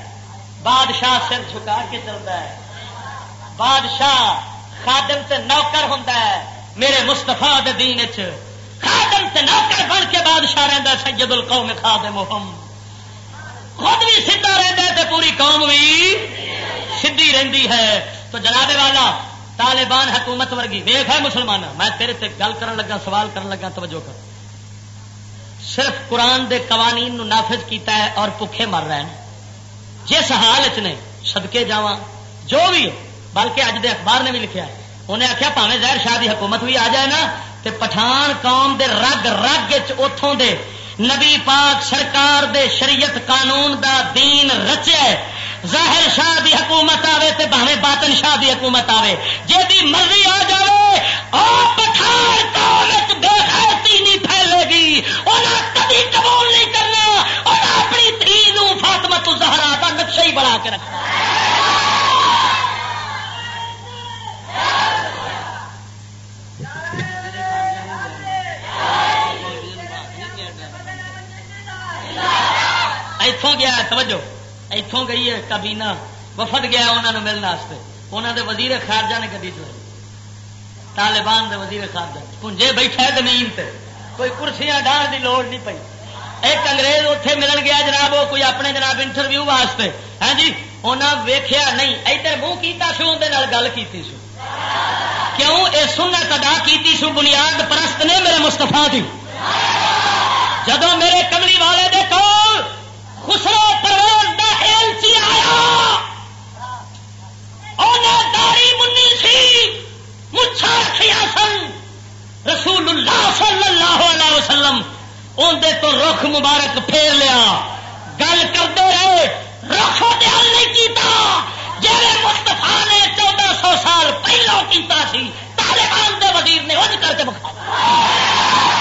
بادشاہ سر جھکا کے چلتا ہے۔ بادشاہ خادم تے نوکر ہوں میرے مستفا دین خادم تے نوکر بن کے بادشاہ رہتا سید القوم خادم خود بھی سیدا رہتا تے پوری قوم بھی سیدھی رہتی ہے۔ تو جناب والا، طالبان حکومت ورگی ویخ ہے مسلمان، میں تیرے تے گل کرن لگا، سوال کرن لگا، توجہ کر۔ صرف قرآن دے قوانین نو نافذ کیتا ہے اور بکھے مر رہے ہیں۔ جس حال نے سدکے جا جو بھی ہے بلکہ اج دے اخبار نے بھی لکھا ہے۔ انہیں آخیا پاوے زہر شاہ دی حکومت بھی آ جائے نا، تے پٹھان قوم دے رگ رگ اتوں دے نبی پاک سرکار دے شریعت قانون دا دین رچے، ظاہر شاہ دی حکومت آوے تے بھاوے باطن شاہ دی حکومت آوے۔ جی دی مرضی آ جائے اور پٹھان قوم بے خیرتی نہیں پھیلے گی۔ انہیں کبھی قبول نہیں کرنا۔ اور اپنی تھی فاطمت زہرا کا نقشہ ہی بنا کے رکھنا۔ اتوں گیا توجہ۔ اتوں گئی ہے کبینا وفد گیا انہوں نے ملنے انہوں نے وزیر خارجہ نے کدی چوئی طالبان دے وزیر خارجہ۔ پونجے بیٹھا زمین تے۔ کوئی کرسیاں ڈان دی لوڑ نہیں پئی۔ ایک انگریز اتے ملن گیا جناب، وہ کوئی اپنے جناب انٹرویو واسطے۔ ہاں جی انہیں ویخیا نہیں۔ ادھر منہ کیتا سو اندر گل کی سو۔ کیوں؟ یہ سنت ادا کی سو، بنیاد پرست نے میرے مستفا دی۔ جدو میرے کملی والے دے کول خسرو پرویز دا ایلچی آیا داری منی سی، مچھا رکھیا سن۔ رسول اللہ صلی اللہ علیہ وسلم اندر تو رخ مبارک پھیر لیا۔ گل کرتے رہے رخ نہیں کیتا۔ جی مستفا نے چودہ سو سال پہلو کیتا سی، طالبان دے وزیر نے انج کر کے بکھا کہ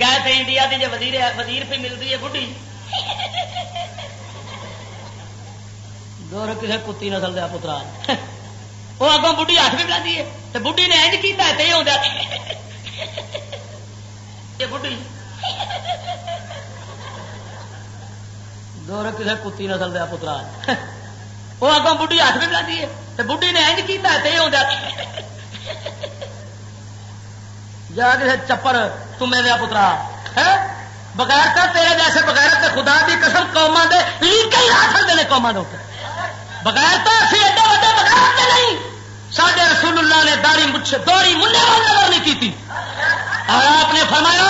گئے تھے انڈیا کی جی وزیر وزیر پہ ملتی ہے بڑھی دور کسی کتی نسل دیا پترا۔ وہ اگوں بڑھی ہاتھ بھی بلاتی ہے تو بڑھی نے اینج کیا یہ یہ بڑھی دور کسی کتی نسل دیا پترا وہ اگوں بڑھی ہاتھ بھی بلاتی ہے تو بڑھی نے اینج کیا یہ آتا جا کسی چپر تمے دیا پترا بغیر تیرے جیسے بغیر خدا دی قسم قوما دے لیکن لا سکتے ہیں قوما دے بغیر تو اسی ایڈے وڈے بغیر تے نہیں. سڈے رسول اللہ نے داری مچھ دوری منہ والے نہیں کی اور آپ نے فرمایا،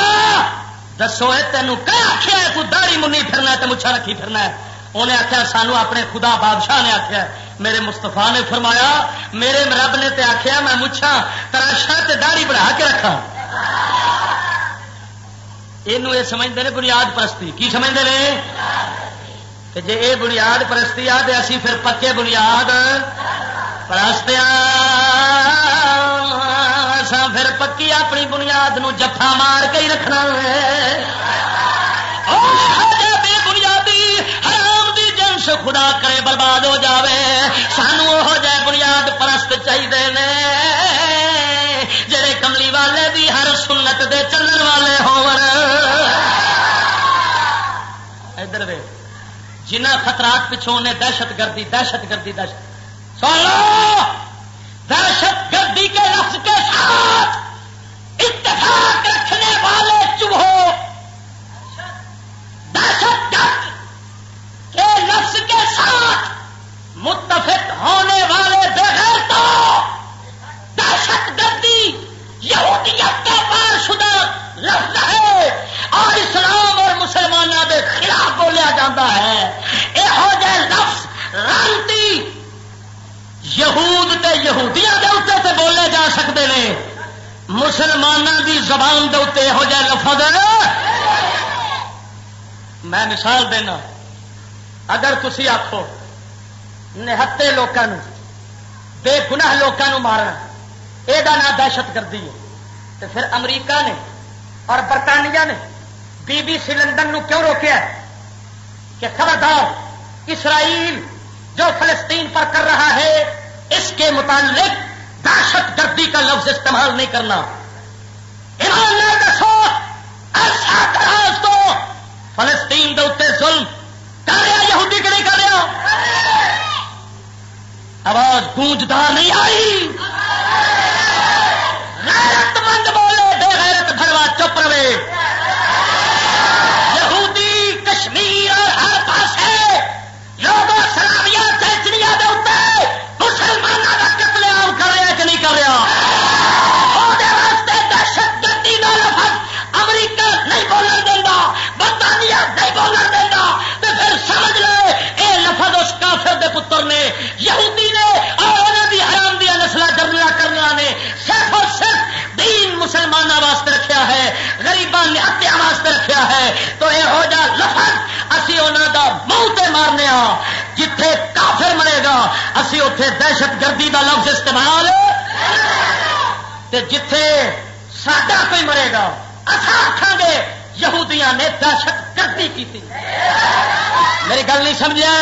دسو تینوں کیا آخیا ہے؟ تو داری منی پھرنا ہے تو مچھا رکھی پھرنا ہے. انہیں آخیا سانو اپنے خدا بادشاہ نے آخیا میرے مستفا نے فرمایا، میرے رب نے تے آخیا میں مچھا تراشا تے داڑھی بڑھا کے رکھا. یہ سمجھتے ہیں بنیاد پرستی. کی سمجھتے ہیں کہ جی یہ بنیاد پرستی آ تو اسی پھر پکے بنیاد پرستیا پھر پکی اپنی بنیاد نو جفا مار کے ہی رکھنا بے بنیادی حرام دی جنس خدا کرے برباد ہو جاوے۔ سانو وہ جائے بنیاد پرست چاہیے جڑے کملی والے بھی ہر سنت دے چلن والے ہو ادھر جنہ خطرات پچھوں نے دہشت گردی دہشت گردی، دہشت۔ سو دہشت گردی کے لفظ کے ساتھ اتفاق رکھنے والے چوہوں دہشت گرد کے لفظ کے ساتھ متفق ہونے والے بغیر تو دہشت گردی یہودیت کا پار شدہ لفظ ہے اور اسلام اور مسلمانوں کے خلاف بولیا جاتا ہے یہ جہ لفظ رانتی یہود تے یہودیاں دے اتنے تے بولے جا سکتے ہیں مسلمانوں دی زبان دے اتنے یہو جہ لفظ میں مثال دینا۔ اگر تھی آخو نہتے لوگوں بے گناہ لوگوں مارنا یہ نام دہشت گردی ہے۔ تو پھر امریکہ نے اور برطانیہ نے بی بی سی لندن نو کیوں روکیا کہ خبردار، اسرائیل جو فلسطین پر کر رہا ہے، اس کے متعلق دہشت گردی کا لفظ استعمال نہیں کرنا۔ ایمان دسو ایسا تو فلسطین دے اتنے ظلم کر رہا یہودی کہ نہیں کر رہا آواز گونجدار نہیں آئی۔ غیرت مند بولے، بے غیرت بھروا چپ رہے۔ برطانیہ نہیں بولن دینا تو پھر سمجھ لے، اے لفظ اس کافر دے پتر نے، یہودی نے اور انہوں کی حرام دیا نسل جرلا کرنا نے، صرف اور صرف دین مسلمانوں واسطے رکھا ہے غریبان نے ہتیا واسطے رکھا ہے۔ تو یہ جا لفظ، اسی انہوں کا منہ تے مارنے جتھے کافر مرے گا، اسی اتے دہشت گردی کا لفظ استعمال۔ جتھے ساڈا کوئی مرے گا اصا آخان گے یہودیاں نے دہشت گردی کی تھی۔ میری گل نہیں سمجھا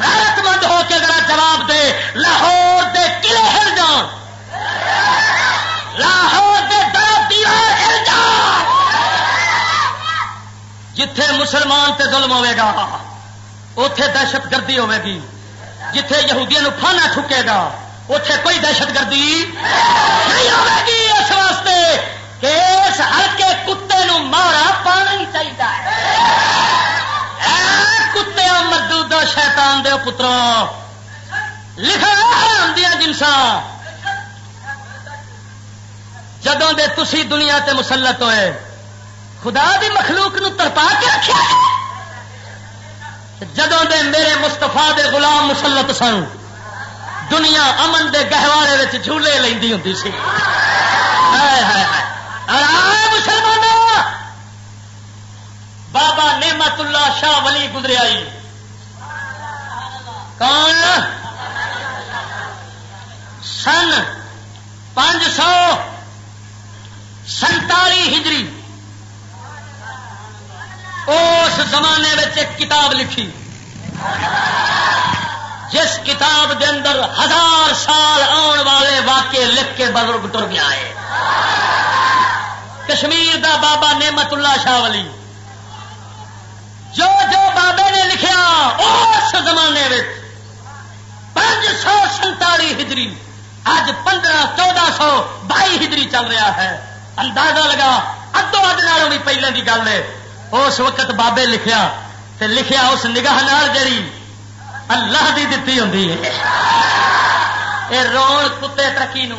غیرت مند ہو کے ذرا جواب دے۔ لاہور دے قلعے ہل جان۔ لاہور دے دیوار ہل جان۔ جتھے مسلمان تے ظلم ہوے گا اتے دہشت گردی ہوے گی۔ جتھے یہودیاں پھانا ٹھکے گا اتے کوئی دہشت گردی نہیں ہوے گی۔ اس واسطے کہ اس ہلکے کتے نو مارا پانا ہی چاہیے کتے مردو دو شیطان دے پترو، لکھا دیا جنسا جدوں دے تسی دنیا تے مسلط ہوئے، خدا دی مخلوق نو ترپا کے رکھا جدوں دے میرے مستفا دے غلام مسلط سن، دنیا امن دے گہوارے جھولے لینی ہوں سی۔ مسلمان بابا نعمت اللہ شاہ ولی گزریا کون؟ سن پانچ سو سنتالی ہجری۔ اس زمانے میں ایک کتاب لکھی۔ جس کتاب دے اندر ہزار سال آن والے واقعے لکھ کے بزرگ ٹر گیا ہے۔ کشمیر دا بابا نعمت اللہ شاہ ولی۔ جو جو بابے نے لکھیا اس زمانے پانچ سو سنتالی ہجری اج پندرہ، چودہ سو بائی ہجری چل رہا ہے۔ اندازہ لگا ادو اد نالوں بھی پہلے کی گل ہے۔ اس وقت بابے لکھیا تے لکھیا اس نگاہ نال جڑی اللہ دی دتی ہوں یہ رون کتے ترقی نو،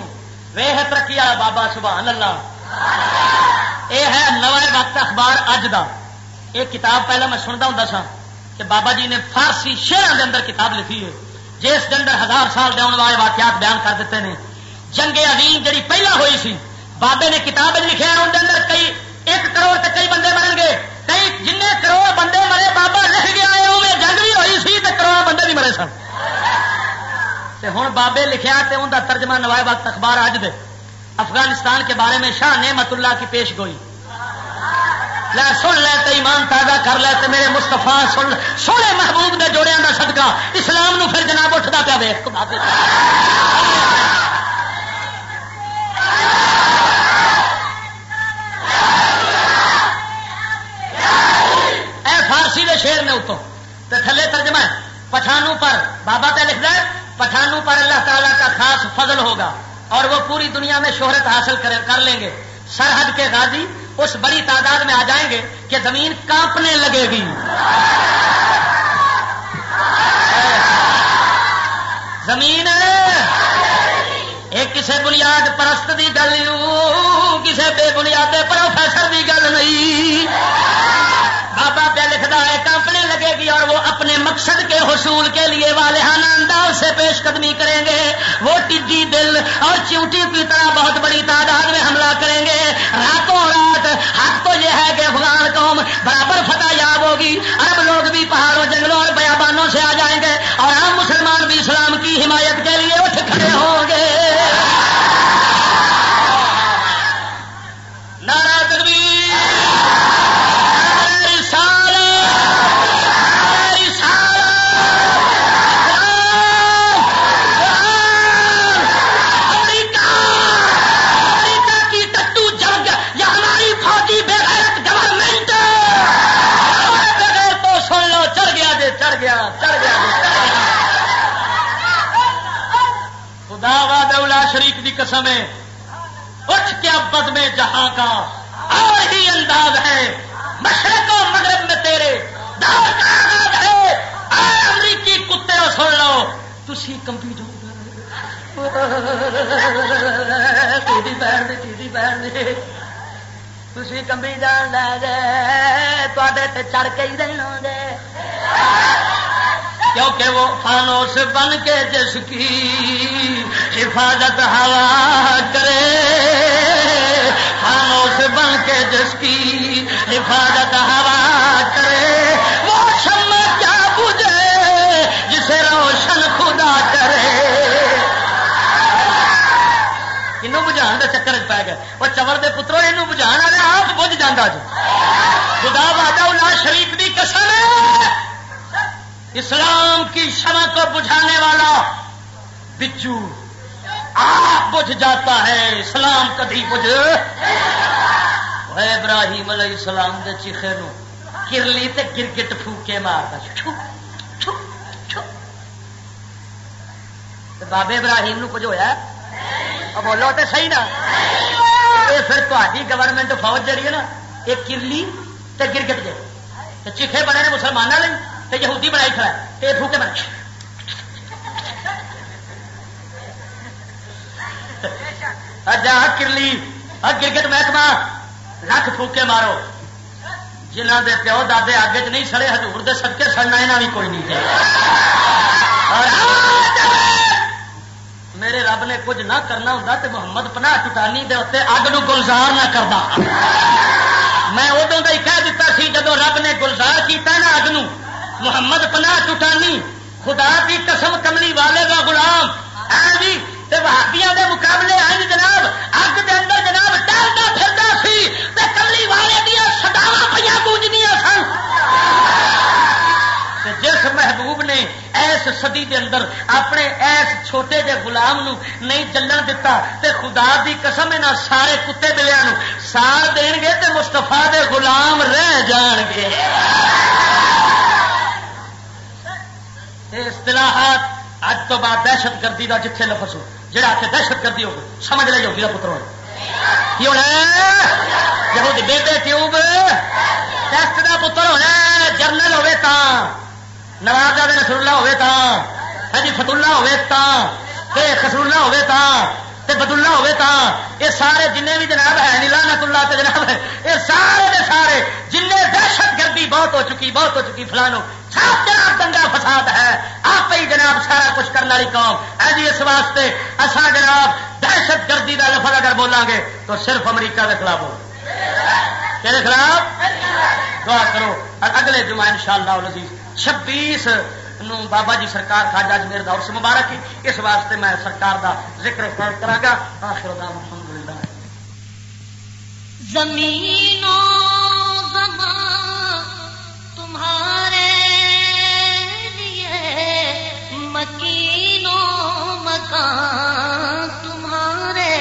ویہ ترقی والا بابا سبحان اللہ۔ یہ ہے نو وقت اخبار اج دا یہ کتاب پہلے میں سنتا ہوں سا کہ بابا جی نے فارسی شہروں کے اندر کتاب لکھی ہے جس کے اندر ہزار سال دن والے واقعات بیان کر دیتے ہیں جنگ عظیم جڑی پہلا ہوئی سی بابے نے کتاب لکھا اندر کئی ایک کروڑ تے کئی بندے مرن گے کئی جن کروڑ بندے مرے بابا لکھ گیا ہے وہ جنگ بھی ہوئی سی تو کروڑ بندے بھی مرے سن ہوں بابے لکھا تو ان کا ترجمہ نوائے وقت اخبار اج دے افغانستان کے بارے میں شاہ نعمت اللہ کی پیش گوئی۔ لے سن لے تو ایمان تازہ کر لے تو میرے مستفا سن سونے محبوب دے جوڑے کا صدقہ۔ اسلام نو پھر جناب اٹھتا پیا ویخ اے فارسی دے شیر نے اتوں تو تھلے ترجمہ پٹھانوں پر بابا پہ لکھ دے پٹھانوں پر اللہ تعالیٰ کا خاص فضل ہوگا۔ اور وہ پوری دنیا میں شہرت حاصل کر لیں گے۔ سرحد کے غازی اس بڑی تعداد میں آ جائیں گے کہ زمین کانپنے لگے گی۔ زمین ایک کسی بنیاد پرست کی گل کسی بے بنیاد پروفیسر کی گل نہیں۔ بابا پہ لکھتا ہے، کانپنے لگے گی اور وہ اپنے مقصد کے حصول کے لیے والہانہ انداز سے پیش قدمی کریں گے۔ وہ ٹڈی دل اور چیوٹی کی طرح بہت بڑی تعداد میں حملہ کریں گے۔ راتوں رات، حق تو یہ ہے کہ افغان قوم برابر فتح یاب ہوگی۔ عرب لوگ بھی پہاڑوں، جنگلوں اور بیابانوں سے آ جائیں گے اور ہم مسلمان بھی اسلام کی حمایت کے تھی کمبی جان لے تے چڑھ کے ہی رہنا دے کیونکہ وہ فانوس بن کے جس کی حفاظت ہوا کرے فانوس بن کے جس کی حفاظت ہوا بجھان کے چکر پی گئے۔ وہ چور دے پترو یہ بجھان والے آپ بج جانا جی۔ خدا واڈا شریف کی قسم ہے۔ اسلام کی شمع کو بجھانے والا بچو، آپ بجھ جاتا ہے۔ اسلام کدی بجھ۔ ابراہیم علیہ السلام دے چیخے نو کرلی تے گرگٹ پھوکے مارتا جی۔ بابے ابراہیم نو کچھ ہوا بولو تو صحیح نا یہ پھر تاری گورنمنٹ فوج جہی ہے نا یہ کرلی تے گرگٹ جے چیخے بنے نے مسلمانوں نے یہودی بنائی کھڑا ہے یہ پھوکے بنے جا کرلی گرگٹ محکمہ لکھ پھوکے مارو جنہ دے پیو دادے آگے چ نہیں سڑے ہزور دے سڑکے سڑنا یہاں بھی کوئی نہیں چاہیے میرے رب نے کچھ نہ کرنا ہوں تو محمد پناہ ٹٹانی دے اتنے اگ نو گلزار نہ کرتا میں ادو کا ہی کہہ دیتا سی جب رب نے گلزار کیتا نا اگ نو، محمد پناہ ٹٹانی خدا کی قسم کملی والے کا گلام جی بہادیاں دے مقابلے آئے جناب، اگ دے اندر جناب ڈالتا پھرتا سی کملی والے دیا سداوا پہ گونجدیا سن۔ محبوب نے ایس صدی دے اندر اپنے ایس چھوٹے جے غلام نو نہیں چلن دتا تے خدا دی قسم نہ سارے کتے بلیا سار دین گے تے مستفا دے غلام رہ جان گے۔ اصطلاحات اج تو بعد دہشت گردی کا جتنے لفظ ہو جہاں آ کے دہشت گردی ہو، سمجھ لے ہوگی پتر ہونا کی ہونا جب بیٹے ٹیوب ٹیسٹ کا پتر ہونا جرنل ہوے تا نواز نسر اللہ ہوے تا ہاں جی فتولہ ہوے تا خسرولہ ہوے تا بدلا ہوے تا یہ سارے جن بھی جناب ہے یعنی نیلا نت اللہ جناب ہے، یہ سارے دے سارے جن دہشت گردی بہت ہو چکی، بہت ہو چکی فلانو سب جناب دنگا فساد ہے، آپ ہی جناب سارا کچھ کرنے والی قوم۔ ہے جی اس واسطے اصا جناب دہشت گردی کا لفظ اگر بولیں گے تو صرف امریکہ کے خلاف ہو کہ خلاف؟ دعا کرو اور اگلے جمعہ ان شاء اللہ چھبیس بابا جی سرکار خاجا اجمیر دور سے مبارک ہی اس واسطے میں سرکار دا ذکر کرا گا آخر الحمد للہ زمین تمہارے لیے مکینو مکان تمہارے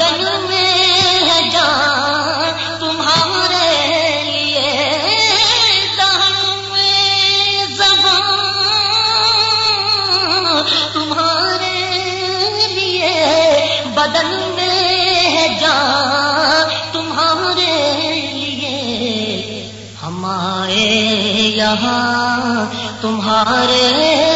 بدن میں ہے جان، تمہارے لیے میں زبان، تمہارے لیے بدن میں ہے جان، تمہارے لیے ہمارے یہاں، تمہارے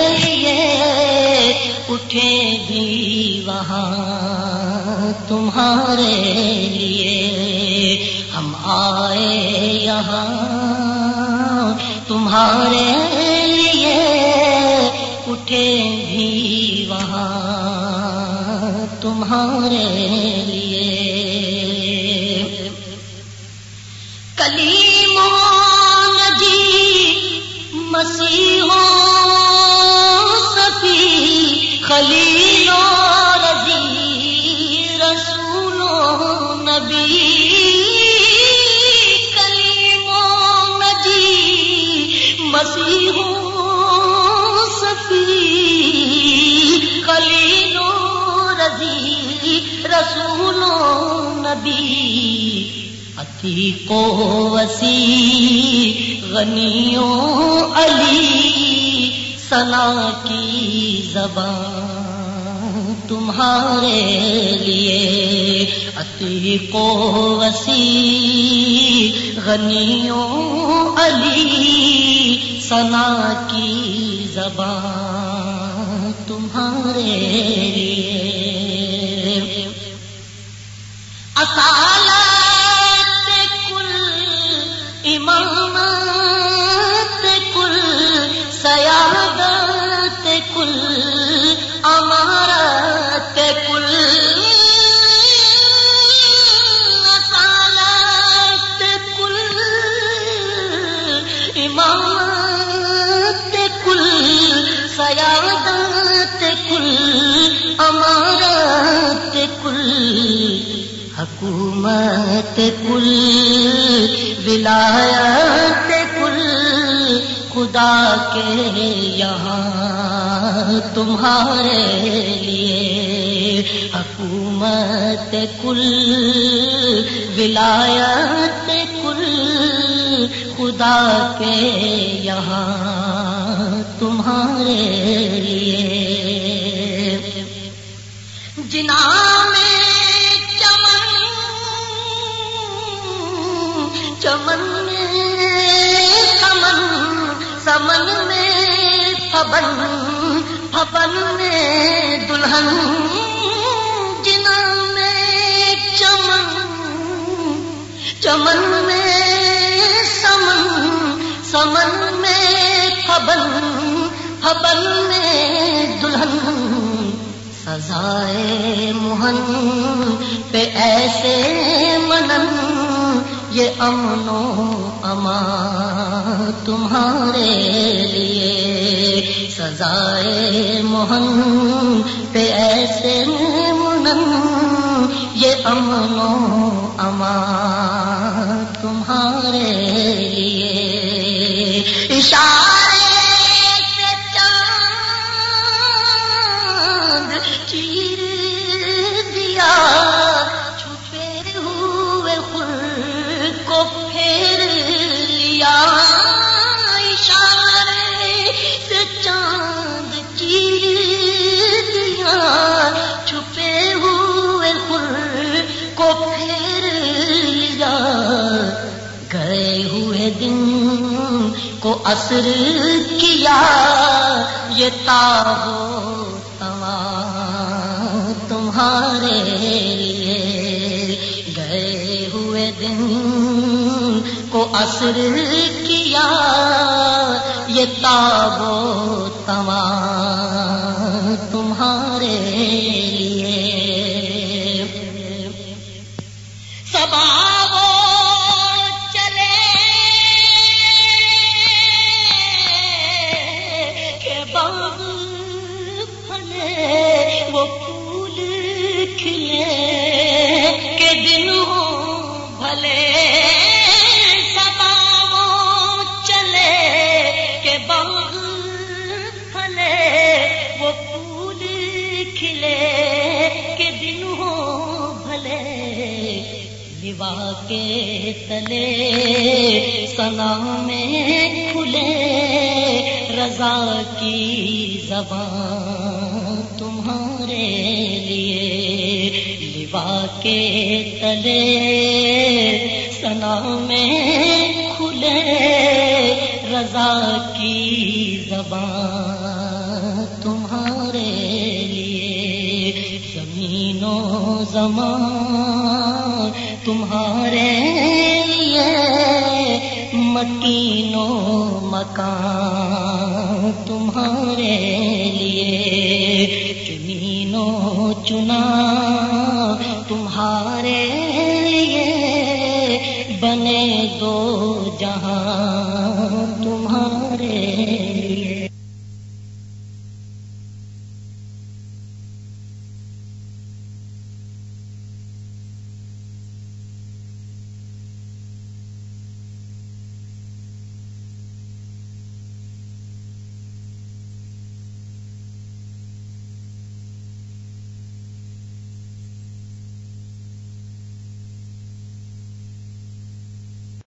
اٹھے گی وہاں تمہارے لیے۔ ہم آئے یہاں تمہارے لیے۔ اٹھے بھی وہاں تمہارے لیے۔ رسولوں نبی اتی کو وسی غنیوں، علی، سنا کی زبان تمہارے لیے۔ اتی کو وسی غنیوں، علی، سنا کی زبان تمہارے لیے۔ اصالت کل امامت کل سیادت کل امارت کل۔ اصالت کل امامت کل سیادت کل۔ حکومت کل، ولایت کل، خدا کے یہاں تمہارے لیے حکومت کل، ولایت کل، خدا کے یہاں تمہارے لیے جنا میں چمن میں سمن سمن میں پبن پبن میں، دلہن جنا میں، چمن چمن میں سمن سمن میں پبن پبن میں، دلہن سزائے موہن پہ ایسے منن یہ امن و اما تمہارے لیے سزائے موہن پہ ایسے منن یہ امن و اما تمہارے لیے اشارہ اثر کیا، یہ تابو تما تمہارے لیے گئے ہوئے دن کو اثر کیا۔ یہ تابو تما تمہارے لیے کے تلے سنا میں کھلے رضا کی زبان تمہارے لیے، لوا کے تلے۔ سنا میں کھلے رضا کی زبان تمہارے لیے زمینوں زمان تمہارے لیے مکینوں مکان تمہارے لیے چنینوں چنا تمہارے لیے بنے دو جہاں